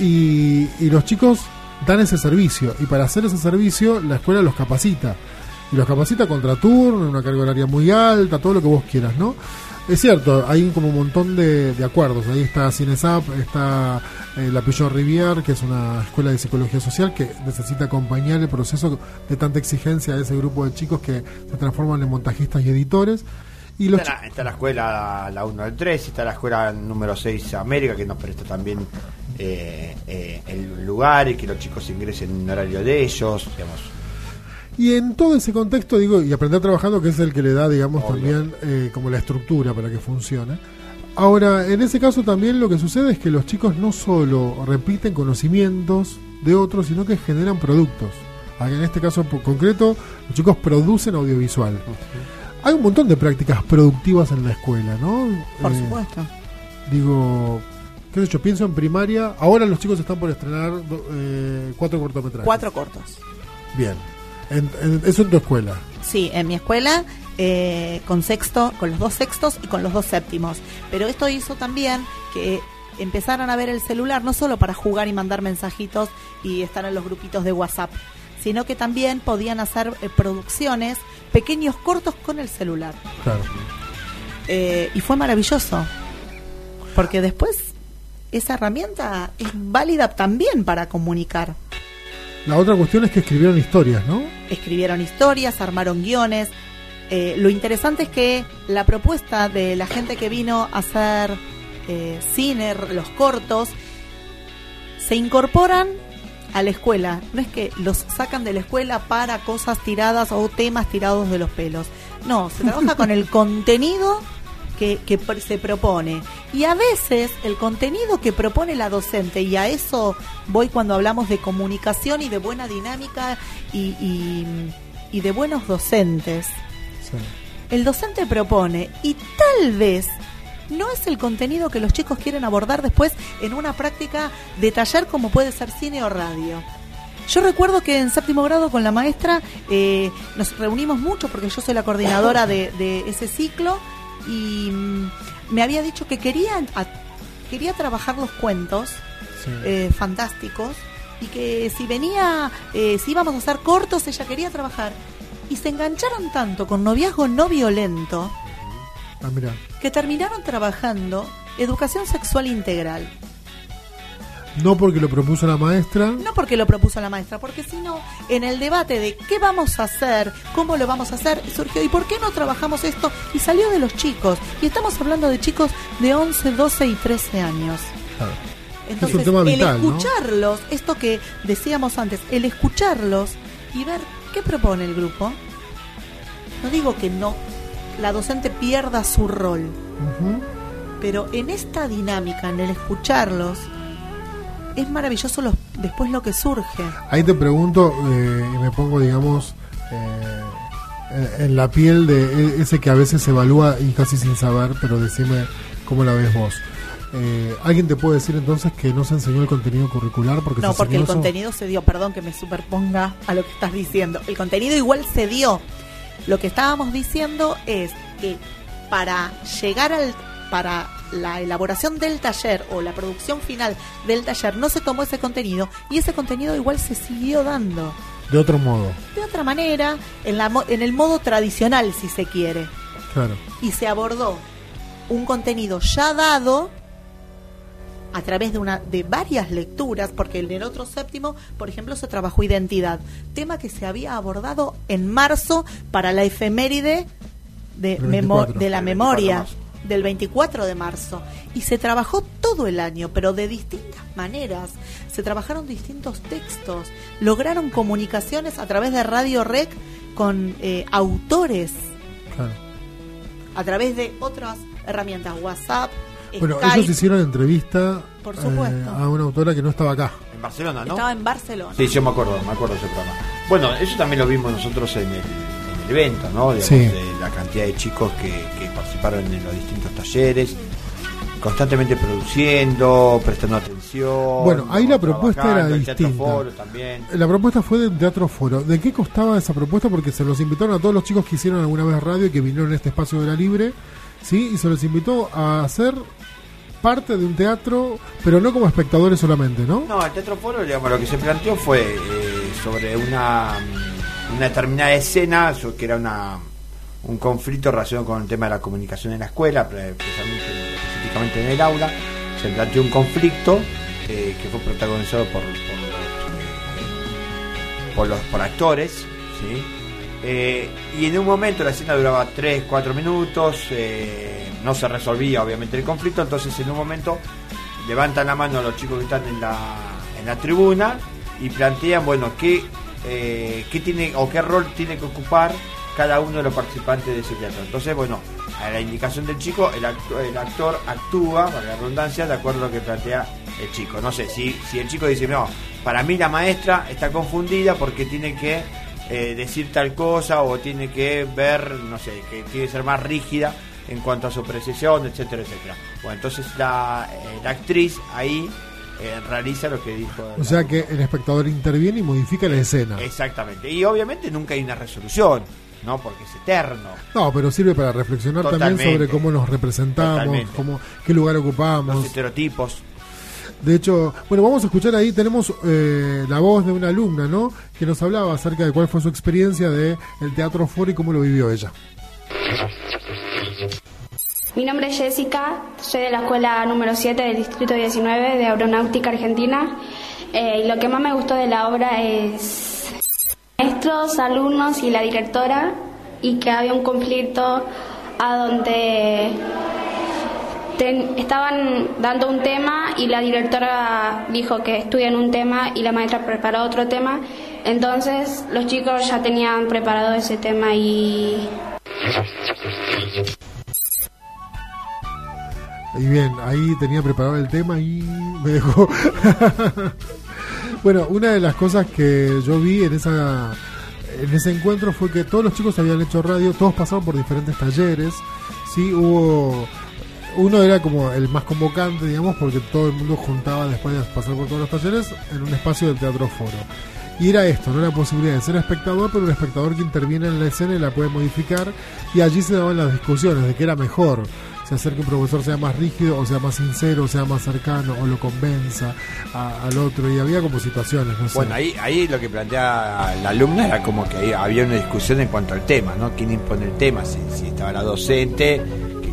Speaker 1: y, los chicos dan ese servicio, y para hacer ese servicio la escuela los capacita, y los capacita contra turno, una carga horaria muy alta, todo lo que vos quieras, ¿no? Es cierto, hay como un montón de, acuerdos. Ahí está Cinesap, está eh, la Peugeot Rivière, que es una escuela de psicología social que necesita acompañar el proceso de tanta exigencia de ese grupo de chicos que se transforman en montajistas y editores.
Speaker 6: Y está, la, escuela, la 1 del 3, está la escuela número 6 América, que nos presta también eh, eh, el lugar y que los chicos ingresen en horario de ellos, digamos.
Speaker 1: Y en todo ese contexto, digo, y aprender trabajando, que es el que le da, digamos, también eh, como la estructura para que funcione. Ahora, en ese caso también lo que sucede es que los chicos no solo repiten conocimientos de otros, sino que generan productos. En este caso concreto, los chicos producen audiovisual hay un montón de prácticas productivas en la escuela, ¿no?
Speaker 2: Por eh, supuesto.
Speaker 1: Digo, qué sé yo, pienso en primaria. Ahora los chicos están por estrenar eh, cuatro cortometrajes.
Speaker 2: Cuatro cortos.
Speaker 1: Bien. ¿Eso en tu escuela?
Speaker 2: Sí, en mi escuela eh, con sexto, con los dos sextos y con los dos séptimos. Pero esto hizo también que empezaran a ver el celular no solo para jugar y mandar mensajitos y estar en los grupitos de WhatsApp, sino que también podían hacer producciones pequeños cortos con el celular.
Speaker 1: Claro.
Speaker 2: Eh, y fue maravilloso, porque después esa herramienta es válida también para comunicar.
Speaker 1: La otra cuestión es que escribieron historias, ¿no?
Speaker 2: Escribieron historias, armaron guiones. Eh, lo interesante es que la propuesta de la gente que vino a hacer eh, cine, los cortos, se incorporan a la escuela. No es que los sacan de la escuela para cosas tiradas o temas tirados de los pelos. No, se trabaja con el *laughs* contenido que, que, se propone. Y a veces el contenido que propone la docente, y a eso voy cuando hablamos de comunicación y de buena dinámica y, y, de buenos docentes. El docente propone y tal vez no es el contenido que los chicos quieren abordar después en una práctica de taller como puede ser cine o radio. Yo recuerdo que en séptimo grado con la maestra eh, nos reunimos mucho porque yo soy la coordinadora de, ese ciclo y mm, me había dicho que quería, quería trabajar los cuentos eh, fantásticos y que si venía, eh, si íbamos a hacer cortos, ella quería trabajar. Y se engancharon tanto con noviazgo no violento
Speaker 1: Ah,
Speaker 2: que terminaron trabajando educación sexual integral.
Speaker 1: No porque lo propuso la maestra.
Speaker 2: No porque lo propuso la maestra, porque si no, en el debate de qué vamos a hacer, cómo lo vamos a hacer, surgió, ¿y por qué no trabajamos esto? Y salió de los chicos. Y estamos hablando de chicos de 11, 12 y 13 años. Entonces, el escucharlos, esto que decíamos antes, el escucharlos y ver qué propone el grupo. No digo que no la docente pierda su rol. Pero en esta dinámica, en el escucharlos, es maravilloso los, después lo que surge.
Speaker 1: Ahí te pregunto, eh, y me pongo, digamos, eh, en la piel de e, ese que a veces se evalúa y casi sin saber, pero decime cómo la ves vos. Eh, ¿Alguien te puede decir entonces que no se enseñó el contenido curricular? Porque
Speaker 2: no, porque el
Speaker 1: eso?
Speaker 2: contenido se dio, perdón que me superponga a lo que estás diciendo. El contenido igual se dio. Lo que estábamos diciendo es que para llegar al para la elaboración del taller o la producción final del taller no se tomó ese contenido y ese contenido igual se siguió dando.
Speaker 1: De otro modo,
Speaker 2: de otra manera en la en el modo tradicional si se quiere.
Speaker 1: Claro.
Speaker 2: y se abordó un contenido ya dado a través de una de varias lecturas porque en el otro séptimo por ejemplo se trabajó identidad tema que se había abordado en marzo para la efeméride de,
Speaker 1: Del
Speaker 2: memo-
Speaker 1: 24.
Speaker 2: de la
Speaker 6: Del 24 de
Speaker 2: memoria del 24 de marzo y se trabajó todo el año pero de distintas maneras se trabajaron distintos textos lograron comunicaciones a través de Radio Rec con eh, autores
Speaker 1: claro.
Speaker 2: a través de otras herramientas, WhatsApp,
Speaker 1: Bueno,
Speaker 2: Skype.
Speaker 1: ellos hicieron entrevista
Speaker 2: Por
Speaker 1: eh,
Speaker 2: supuesto.
Speaker 1: a una autora que no estaba acá.
Speaker 6: En Barcelona, ¿no?
Speaker 2: Estaba en Barcelona.
Speaker 6: Sí, yo me acuerdo, me acuerdo de ese programa. Bueno, eso también lo vimos nosotros en el, en el evento, ¿no? Digamos,
Speaker 1: Sí.
Speaker 6: de la cantidad de chicos que, que participaron en los distintos talleres, constantemente produciendo, prestando atención.
Speaker 1: Bueno, ahí la propuesta era
Speaker 6: el
Speaker 1: distinta.
Speaker 6: Foro también.
Speaker 1: La propuesta fue del Teatro Foro. ¿De qué costaba esa propuesta? Porque se los invitaron a todos los chicos que hicieron alguna vez radio y que vinieron a este espacio de la libre, ¿sí? Y se los invitó a hacer parte de un teatro, pero no como espectadores solamente, ¿no?
Speaker 6: No, el Teatro Foro, digamos, lo que se planteó fue eh, sobre una, una determinada escena, que era una, un conflicto relacionado con el tema de la comunicación en la escuela, pre- precisamente, específicamente en el aula. Se planteó un conflicto eh, que fue protagonizado por, por, los, eh, por, los- por actores, ¿sí? Eh, y en un momento la escena duraba 3, 4 minutos, eh, no se resolvía obviamente el conflicto, entonces en un momento levantan la mano los chicos que están en la, en la tribuna y plantean, bueno, qué, eh, qué tiene o qué rol tiene que ocupar cada uno de los participantes de ese teatro. Entonces, bueno, a la indicación del chico, el, acto- el actor actúa, para la redundancia, de acuerdo a lo que plantea el chico. No sé, si, si el chico dice, no, para mí la maestra está confundida porque tiene que eh, decir tal cosa o tiene que ver, no sé, que tiene que ser más rígida en cuanto a su precisión, etcétera, etcétera. Bueno, entonces la, eh, la actriz ahí eh, realiza lo que dijo.
Speaker 1: O sea que el espectador interviene y modifica la escena.
Speaker 6: Exactamente. Y obviamente nunca hay una resolución, ¿no? Porque es eterno.
Speaker 1: No, pero sirve para reflexionar también sobre cómo nos representamos, cómo, qué lugar
Speaker 6: Los
Speaker 1: ocupamos.
Speaker 6: estereotipos.
Speaker 1: De hecho, bueno, vamos a escuchar ahí, tenemos eh, la voz de una alumna, ¿no? Que nos hablaba acerca de cuál fue su experiencia de el Teatro Foro y cómo lo vivió ella.
Speaker 7: Mi nombre es Jessica, soy de la escuela número 7 del Distrito 19 de Aeronáutica Argentina. Eh, y lo que más me gustó de la obra es maestros, alumnos y la directora y que había un conflicto a donde estaban dando un tema y la directora dijo que estudian un tema y la maestra preparó otro tema. Entonces los chicos ya tenían preparado ese tema y
Speaker 1: Y bien, ahí tenía preparado el tema y me dejó. *laughs* bueno, una de las cosas que yo vi en esa en ese encuentro fue que todos los chicos habían hecho radio, todos pasaron por diferentes talleres, sí, hubo uno era como el más convocante, digamos, porque todo el mundo juntaba después de pasar por todos los talleres en un espacio del Teatro Foro. Y era esto, no la posibilidad de ser espectador, pero un espectador que interviene en la escena y la puede modificar. Y allí se daban las discusiones de qué era mejor. Si hacer que un profesor sea más rígido, o sea más sincero, o sea más cercano, o lo convenza a- al otro. Y había como situaciones, no sé.
Speaker 6: Bueno, ahí, ahí lo que plantea la alumna era como que había una discusión en cuanto al tema, ¿no? ¿Quién impone el tema? Si, estaba la docente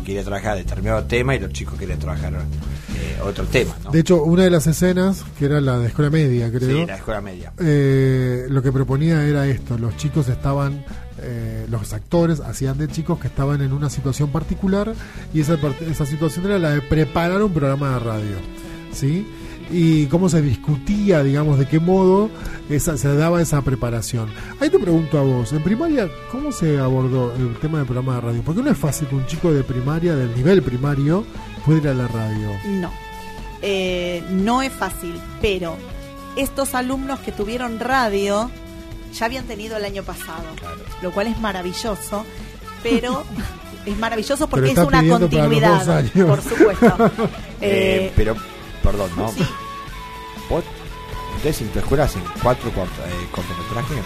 Speaker 6: quería trabajar determinado tema y los chicos querían trabajar eh, otro tema, ¿no?
Speaker 1: De hecho, una de las escenas, que era la de escuela media, creo.
Speaker 6: sí, la escuela media.
Speaker 1: Eh, lo que proponía era esto, los chicos estaban, eh, los actores hacían de chicos que estaban en una situación particular y esa, esa situación era la de preparar un programa de radio, ¿sí? Y cómo se discutía, digamos, de qué modo esa, se daba esa preparación. Ahí te pregunto a vos, en primaria, ¿cómo se abordó el tema del programa de radio? Porque no es fácil que un chico de primaria, del nivel primario, pueda ir a la radio.
Speaker 2: No, Eh, no es fácil, pero estos alumnos que tuvieron radio ya habían tenido el año pasado, lo cual es maravilloso, pero *laughs* es maravilloso porque es una continuidad, por supuesto. *laughs*
Speaker 6: Eh, pero, perdón, ¿no? ¿Vos, ¿Ustedes en tu escuela hacen cuatro eh, cortometrajes?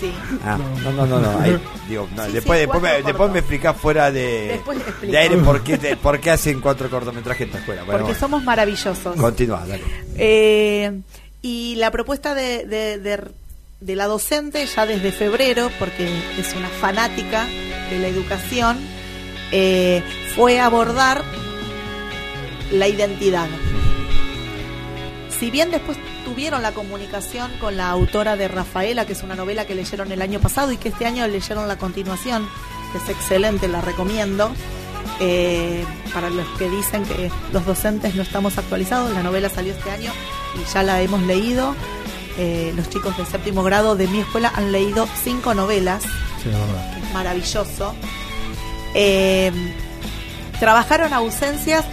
Speaker 2: Sí.
Speaker 6: Ah, no, no, no, no. *laughs* digo, no después, después, me, después me explicás fuera de, de aire por qué, por qué hacen cuatro cortometrajes en tu escuela.
Speaker 2: Porque somos maravillosos.
Speaker 6: Continúa, dale.
Speaker 2: Eh, y la propuesta de, de, de, la docente ya desde febrero, porque es una fanática de la educación, eh, fue abordar la identidad. Si bien después tuvieron la comunicación con la autora de Rafaela, que es una novela que leyeron el año pasado y que este año leyeron la continuación, que es excelente, la recomiendo. Eh, para los que dicen que los docentes no estamos actualizados, la novela salió este año y ya la hemos leído. Eh, los chicos del séptimo grado de mi escuela han leído cinco novelas, es maravilloso. Eh, trabajaron ausencias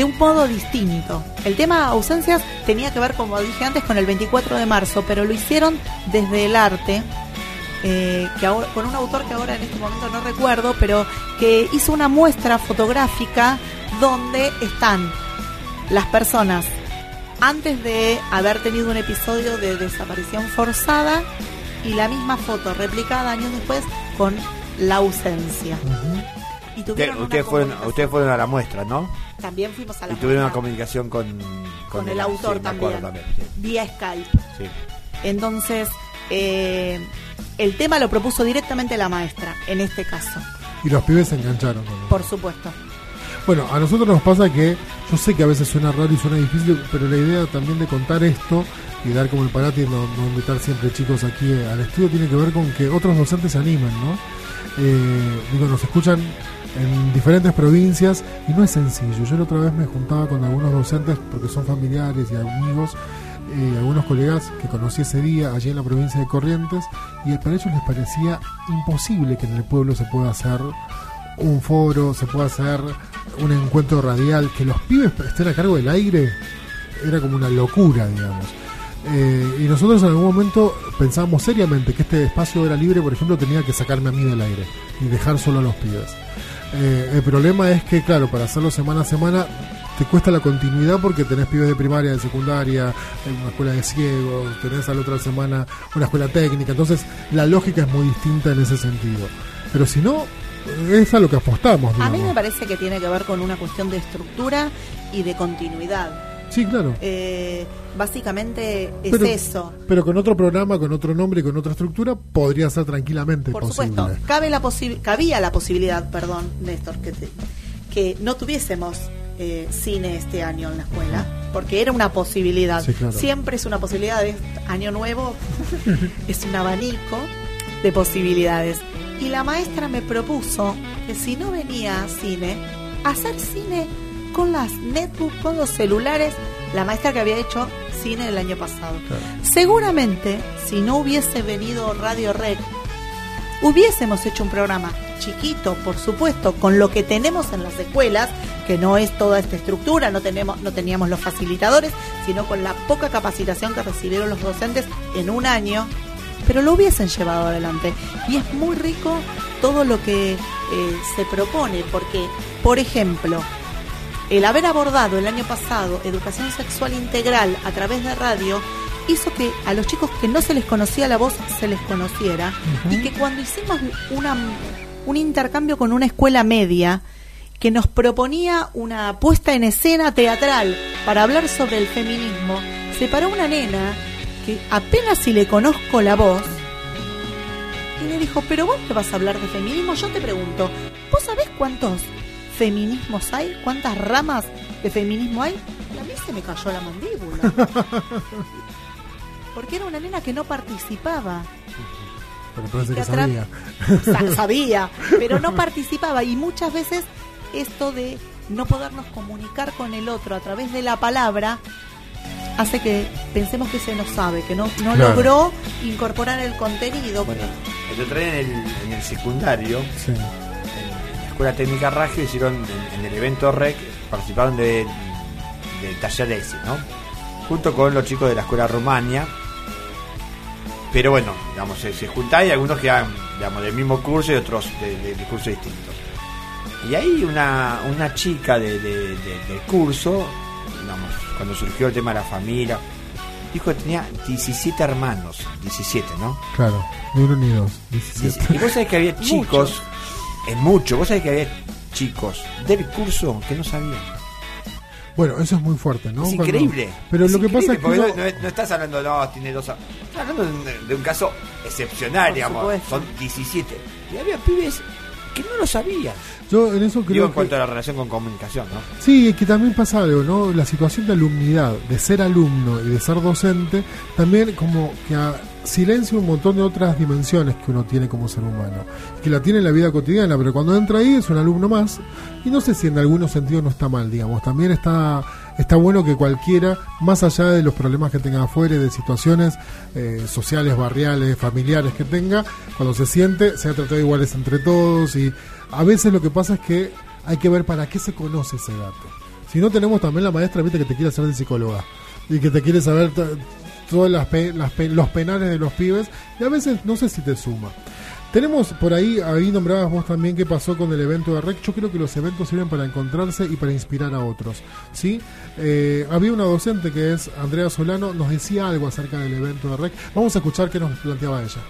Speaker 2: de un modo distinto. El tema ausencias tenía que ver, como dije antes, con el 24 de marzo, pero lo hicieron desde el arte, eh, que con un autor que ahora en este momento no recuerdo, pero que hizo una muestra fotográfica donde están las personas antes de haber tenido un episodio de desaparición forzada y la misma foto replicada años después con la ausencia.
Speaker 6: Ustedes, fueron, ustedes fueron a la muestra, ¿no?
Speaker 2: También fuimos a la
Speaker 6: Y tuvieron una comunicación con,
Speaker 2: con, el, autor también, vía Skype. Entonces, eh, el tema lo propuso directamente la maestra, en este caso.
Speaker 1: Y los pibes se engancharon.
Speaker 2: Por supuesto.
Speaker 1: Bueno, a nosotros nos pasa que yo sé que a veces suena raro y suena difícil, pero la idea también de contar esto y dar como el parate y no, invitar siempre chicos aquí al estudio tiene que ver con que otros docentes se animen, ¿no? Eh, digo, nos escuchan en diferentes provincias y no es sencillo. Yo la otra vez me juntaba con algunos docentes porque son familiares y amigos, eh, algunos colegas que conocí ese día allí en la provincia de Corrientes y para ellos les parecía imposible que en el pueblo se pueda hacer un foro, se pueda hacer un encuentro radial, que los pibes estén a cargo del aire, era como una locura, digamos. Eh, y nosotros en algún momento pensábamos seriamente que este espacio era libre, por ejemplo, tenía que sacarme a mí del aire y dejar solo a los pibes. Eh, el problema es que, claro, para hacerlo semana a semana te cuesta la continuidad porque tenés pibes de primaria, de secundaria, una escuela de ciegos, tenés a la otra semana una escuela técnica, entonces la lógica es muy distinta en ese sentido. Pero si no, es a lo que apostamos.
Speaker 2: A mí me parece que tiene que ver con una cuestión de estructura y de continuidad.
Speaker 1: Sí, claro.
Speaker 2: Eh, básicamente es eso.
Speaker 1: Pero con otro programa, con otro nombre, con otra estructura, podría ser tranquilamente
Speaker 2: Por supuesto, cabe la cabía la posibilidad, perdón, Néstor, que, que no tuviésemos eh, cine este año en la escuela, porque era una posibilidad. Siempre es una posibilidad, de año nuevo, *laughs* es un abanico de posibilidades. Y la maestra me propuso que si no venía cine, hacer cine con las netbooks, con los celulares, la maestra que había hecho cine el año pasado. Seguramente, si no hubiese venido Radio Rec, hubiésemos hecho un programa chiquito, por supuesto, con lo que tenemos en las escuelas, que no es toda esta estructura, no tenemos, no teníamos los facilitadores, sino con la poca capacitación que recibieron los docentes en un año pero lo hubiesen llevado adelante. Y es muy rico todo lo que eh, se propone, porque, por ejemplo, el haber abordado el año pasado educación sexual integral a través de radio hizo que a los chicos que no se les conocía la voz se les conociera. Y que cuando hicimos una, un intercambio con una escuela media que nos proponía una puesta en escena teatral para hablar sobre el feminismo, se paró una nena que apenas si le conozco la voz, y le dijo, pero vos te vas a hablar de feminismo, yo te pregunto, ¿vos sabés cuántos feminismos hay? ¿Cuántas ramas de feminismo hay? Y a mí se me cayó la mandíbula. *laughs* Porque era una nena que no participaba.
Speaker 1: Pero parece que sabía.
Speaker 2: sabía, pero no participaba. Y muchas veces esto de no podernos comunicar con el otro a través de la palabra hace que pensemos que se nos sabe, que no, no logró incorporar el contenido.
Speaker 6: Bueno, el otro día en el, en el secundario, la Escuela Técnica Ragio, hicieron en, el evento REC, participaron del taller ESI, ¿no? Junto con los chicos de la Escuela Rumania. Pero bueno, digamos, se, se juntan y algunos quedan digamos, del mismo curso y otros de, de, cursos distintos. Y ahí una, una chica de, del curso, digamos, cuando surgió el tema de la familia, dijo que tenía 17 hermanos, 17, ¿no?
Speaker 1: Claro, ni uno ni dos, 17.
Speaker 6: Y vos sabés que había chicos, es mucho, vos sabés que había chicos del curso que no sabían.
Speaker 1: Bueno, eso es muy fuerte, ¿no?
Speaker 6: Es increíble.
Speaker 1: Pero lo que pasa es que.
Speaker 6: No, no, estás hablando, no, tiene dos. Estás hablando de, un caso excepcional, digamos. Son 17. Y había pibes que no lo sabían.
Speaker 1: Yo en eso creo
Speaker 6: Digo en cuanto a la relación con comunicación, ¿no?
Speaker 1: Sí, es que también pasa algo, ¿no? La situación de alumnidad, de ser alumno y de ser docente, también como que silencia un montón de otras dimensiones que uno tiene como ser humano, que la tiene en la vida cotidiana, pero cuando entra ahí es un alumno más, y no sé si en algunos sentidos no está mal, digamos, también está está bueno que cualquiera, más allá de los problemas que tenga afuera de situaciones eh, sociales, barriales, familiares que tenga, cuando se siente, sea tratado iguales entre todos y a veces lo que pasa es que hay que ver para qué se conoce ese dato. Si no tenemos también la maestra, viste, que te quiere hacer de psicóloga y que te quiere saber todos las, los penales de los pibes y a veces no sé si te suma. Tenemos por ahí, ahí nombrabas vos también qué pasó con el evento de REC. Yo creo que los eventos sirven para encontrarse y para inspirar a otros. ¿sí? Eh, había una docente que es Andrea Solano, nos decía algo acerca del evento de REC. Vamos a escuchar qué nos planteaba ella.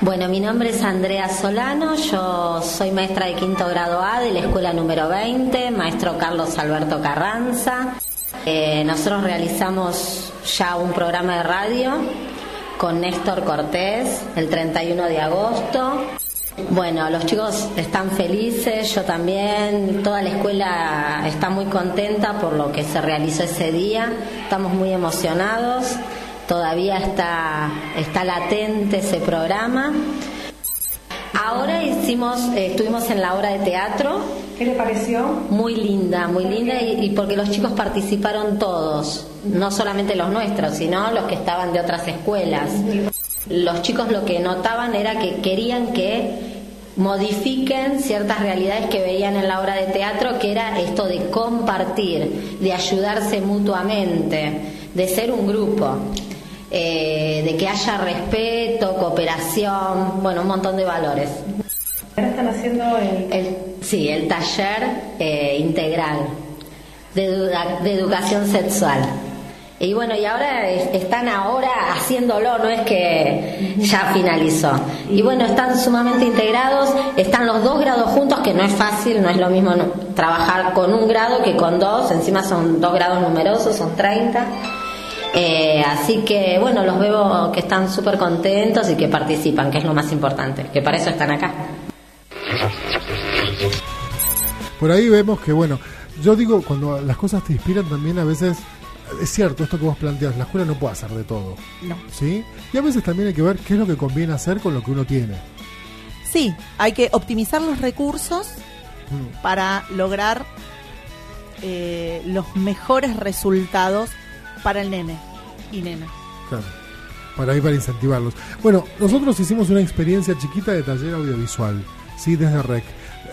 Speaker 8: Bueno, mi nombre es Andrea Solano, yo soy maestra de quinto grado A de la escuela número 20, maestro Carlos Alberto Carranza. Eh, nosotros realizamos ya un programa de radio con Néstor Cortés el 31 de agosto. Bueno, los chicos están felices, yo también, toda la escuela está muy contenta por lo que se realizó ese día, estamos muy emocionados, todavía está, está latente ese programa. Ahora hicimos, eh, estuvimos en la obra de teatro.
Speaker 9: ¿Qué le pareció?
Speaker 8: Muy linda, muy linda y, porque los chicos participaron todos, no solamente los nuestros, sino los que estaban de otras escuelas. Los chicos lo que notaban era que querían que modifiquen ciertas realidades que veían en la obra de teatro, que era esto de compartir, de ayudarse mutuamente, de ser un grupo. Eh, de que haya respeto, cooperación, bueno, un montón de valores.
Speaker 9: Ahora están haciendo
Speaker 8: el... sí, el taller eh, integral de, de educación sexual. Y bueno, y ahora están ahora haciéndolo, no es que ya finalizó. Y bueno, están sumamente integrados, están los dos grados juntos, que no es fácil, no es lo mismo trabajar con un grado que con dos, encima son dos grados numerosos, son 30. Eh, así que bueno, los veo que están súper contentos y que participan, que es lo más importante, que para eso están acá.
Speaker 1: Por ahí vemos que bueno, yo digo, cuando las cosas te inspiran también a veces es cierto esto que vos planteas, la escuela no puede hacer de todo.
Speaker 2: No.
Speaker 1: ¿Sí? Y a veces también hay que ver qué es lo que conviene hacer con lo que uno tiene.
Speaker 2: Sí, hay que optimizar los recursos mm. para lograr eh, los mejores resultados para el nene y nena.
Speaker 1: Claro, para ahí para incentivarlos. Bueno, nosotros hicimos una experiencia chiquita de taller audiovisual, ¿sí? Desde REC.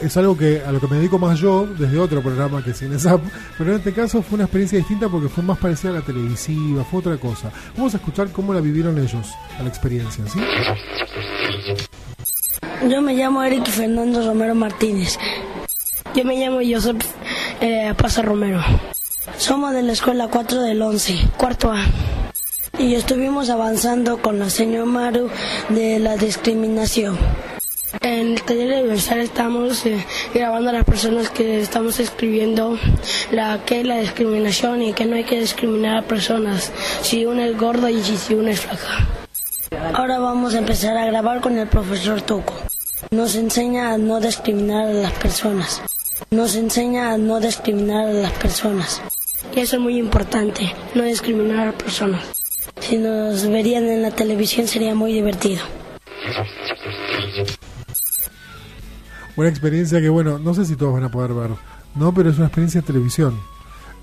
Speaker 1: Es algo que a lo que me dedico más yo, desde otro programa que CineSap, pero en este caso fue una experiencia distinta porque fue más parecida a la televisiva, fue otra cosa. Vamos a escuchar cómo la vivieron ellos, a la experiencia, ¿sí?
Speaker 10: Yo me llamo Eric Fernando Romero Martínez. Yo me llamo Josep eh, Pasa Romero. Somos de la escuela 4 del 11, cuarto A. Y estuvimos avanzando con la señora Maru de la discriminación. En el taller universal estamos eh, grabando a las personas que estamos escribiendo la que es la discriminación y que no hay que discriminar a personas si uno es gordo y si uno es flaca. Ahora vamos a empezar a grabar con el profesor Tuco. Nos enseña a no discriminar a las personas. Nos enseña a no discriminar a las personas. Y eso es muy importante, no discriminar a personas. Si nos verían en la televisión sería muy divertido.
Speaker 1: Una experiencia que, bueno, no sé si todos van a poder ver, ¿no? Pero es una experiencia de televisión.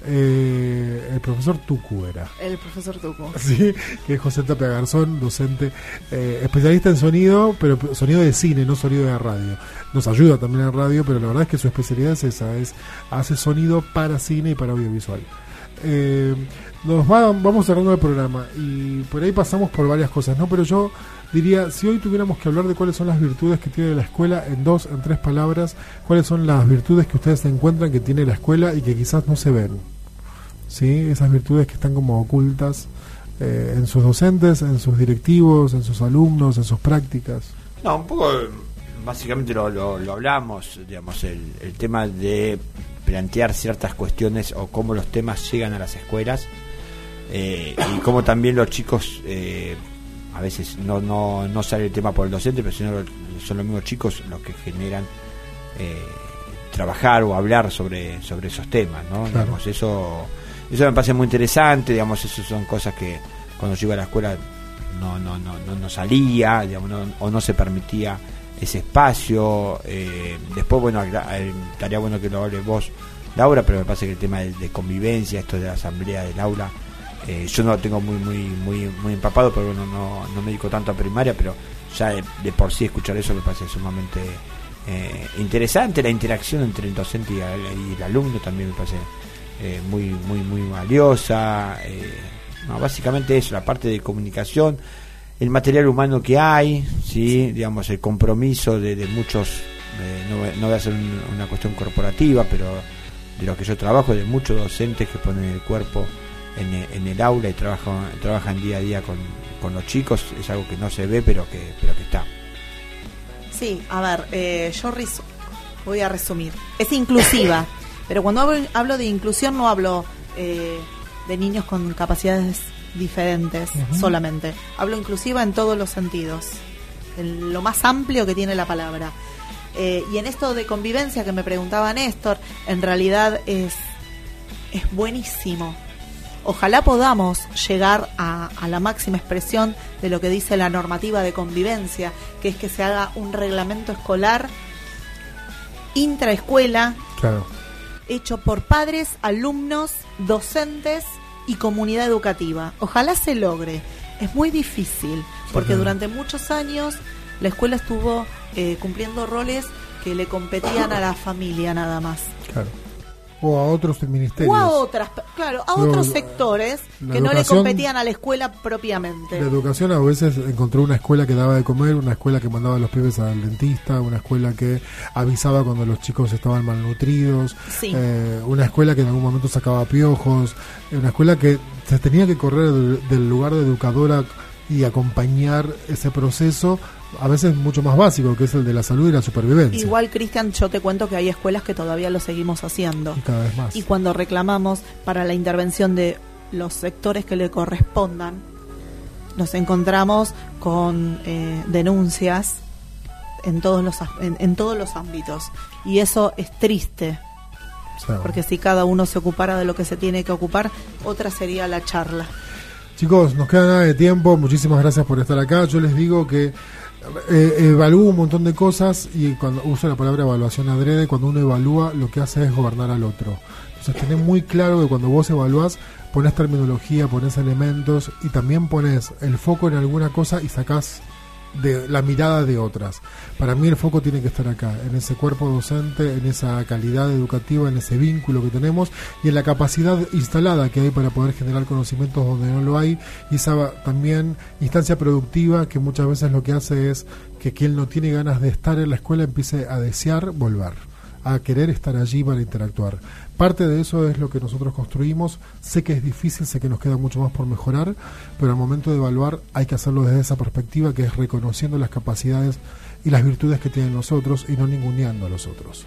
Speaker 1: Eh, el profesor Tucu era.
Speaker 2: El profesor Tucu. *laughs*
Speaker 1: Sí, que es José Tapia Garzón, docente, eh, especialista en sonido, pero sonido de cine, no sonido de radio. Nos ayuda también en radio, pero la verdad es que su especialidad es esa, es hace sonido para cine y para audiovisual. Eh, nos va, vamos cerrando el programa y por ahí pasamos por varias cosas, ¿no? Pero yo diría, si hoy tuviéramos que hablar de cuáles son las virtudes que tiene la escuela en dos, en tres palabras, cuáles son las virtudes que ustedes encuentran que tiene la escuela y que quizás no se ven, ¿sí? Esas virtudes que están como ocultas eh, en sus docentes, en sus directivos, en sus alumnos, en sus prácticas.
Speaker 6: No, un poco, básicamente lo, lo, hablamos, digamos, el, el tema de plantear ciertas cuestiones o cómo los temas llegan a las escuelas eh, y cómo también los chicos eh, a veces no, no, no sale el tema por el docente, pero sino son los mismos chicos los que generan eh, trabajar o hablar sobre, sobre esos temas, ¿no? Digamos, eso, eso me parece muy interesante, digamos, eso son cosas que cuando yo iba a la escuela no, no, no, no, salía, digamos, o no se permitía ese espacio. Eh, después, bueno, estaría bueno que lo hable vos, Laura, pero me parece que el tema de, convivencia, esto de la asamblea del aula, eh, yo no lo tengo muy muy muy muy empapado, pero bueno, no, no me dedico tanto a primaria, pero ya de, por sí escuchar eso me parece sumamente eh, interesante. La interacción entre el docente y, el alumno también me parece muy muy muy valiosa. no, básicamente eso, la parte de comunicación el material humano que hay, ¿sí? digamos, el compromiso de, muchos, no, no, voy a hacer una cuestión corporativa, pero de lo que yo trabajo, de muchos docentes que ponen el cuerpo en, el aula y trabajan, trabajan día a día con, los chicos, es algo que no se ve, pero que, pero que está.
Speaker 2: Sí, a ver, eh, yo voy a resumir. Es inclusiva, *laughs* pero cuando hablo, de inclusión no hablo eh, de niños con capacidades diferentes solamente. Hablo inclusiva en todos los sentidos, en lo más amplio que tiene la palabra. Eh, y en esto de convivencia que me preguntaba Néstor, en realidad es, es buenísimo. Ojalá podamos llegar a, a, la máxima expresión de lo que dice la normativa de convivencia, que es que se haga un reglamento escolar intraescuela, hecho por padres, alumnos, docentes y comunidad educativa. Ojalá se logre. Es muy difícil, porque durante muchos años la escuela estuvo eh, cumpliendo roles que le competían a la familia nada más.
Speaker 1: Claro o a otros ministerios.
Speaker 2: O a otras, claro, a otros sectores que no le competían a la escuela propiamente.
Speaker 1: La educación a veces encontró una escuela que daba de comer, una escuela que mandaba a los pibes al dentista, una escuela que avisaba cuando los chicos estaban malnutridos, eh, una escuela que en algún momento sacaba piojos, una escuela que se tenía que correr del lugar de educadora y acompañar ese proceso a veces mucho más básico, que es el de la salud y la supervivencia.
Speaker 2: Igual, Cristian, yo te cuento que hay escuelas que todavía lo seguimos haciendo.
Speaker 1: Y cada vez más.
Speaker 2: Y cuando reclamamos para la intervención de los sectores que le correspondan, nos encontramos con eh, denuncias en todos los en, todos los ámbitos y eso es triste porque si cada uno se ocupara de lo que se tiene que ocupar otra sería la charla
Speaker 1: chicos nos queda nada de tiempo muchísimas gracias por estar acá yo les digo que eh, evalúo un montón de cosas y cuando uso la palabra evaluación adrede, cuando uno evalúa lo que hace es gobernar al otro. Entonces tenés muy claro que cuando vos evaluás pones terminología, pones elementos y también pones el foco en alguna cosa y sacás de la mirada de otras. Para mí el foco tiene que estar acá, en ese cuerpo docente, en esa calidad educativa, en ese vínculo que tenemos y en la capacidad instalada que hay para poder generar conocimientos donde no lo hay y esa también instancia productiva que muchas veces lo que hace es que quien no tiene ganas de estar en la escuela empiece a desear volver a querer estar allí para interactuar. Parte de eso es lo que nosotros construimos. Sé que es difícil, sé que nos queda mucho más por mejorar, pero al momento de evaluar hay que hacerlo desde esa perspectiva que es reconociendo las capacidades y las virtudes que tienen nosotros y no ninguneando a los otros.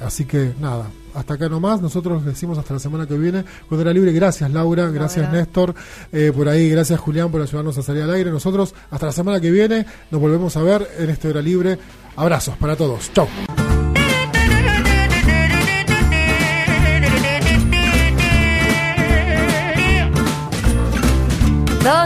Speaker 1: Así que nada, hasta acá nomás. Nosotros decimos hasta la semana que viene. Cuando era libre, gracias Laura, gracias Néstor, eh, por ahí, gracias Julián por ayudarnos a salir al aire. Nosotros hasta la semana que viene nos volvemos a ver en este hora libre. Abrazos para todos. Chau.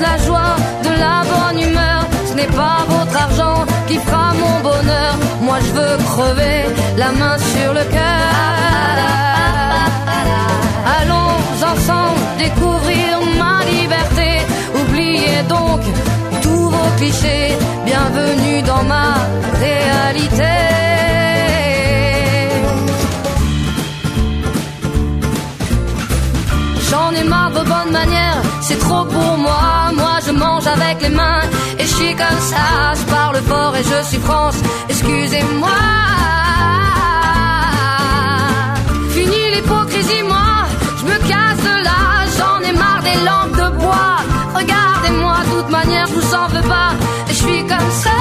Speaker 11: la joie, de la bonne humeur. Ce n'est pas votre argent qui fera mon bonheur. Moi je veux crever la main sur le cœur. Allons ensemble découvrir ma liberté. Oubliez donc tous vos clichés. Bienvenue dans ma réalité. J'en ai marre de bonnes manières, c'est trop pour moi. Moi je mange avec les mains et je suis comme ça. Je parle fort et je suis France, excusez-moi. Fini l'hypocrisie, moi, je me casse de là. J'en ai marre des lampes de bois. Regardez-moi, de toute manière, je vous en veux pas. Et je suis comme ça.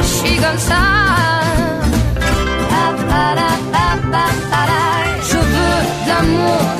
Speaker 11: Je suis comme ça.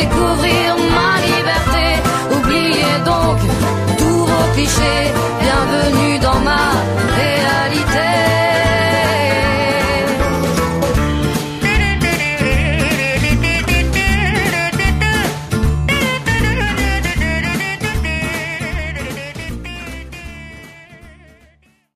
Speaker 11: découvrir ma liberté. Oubliez donc tous vos clichés, bienvenue dans ma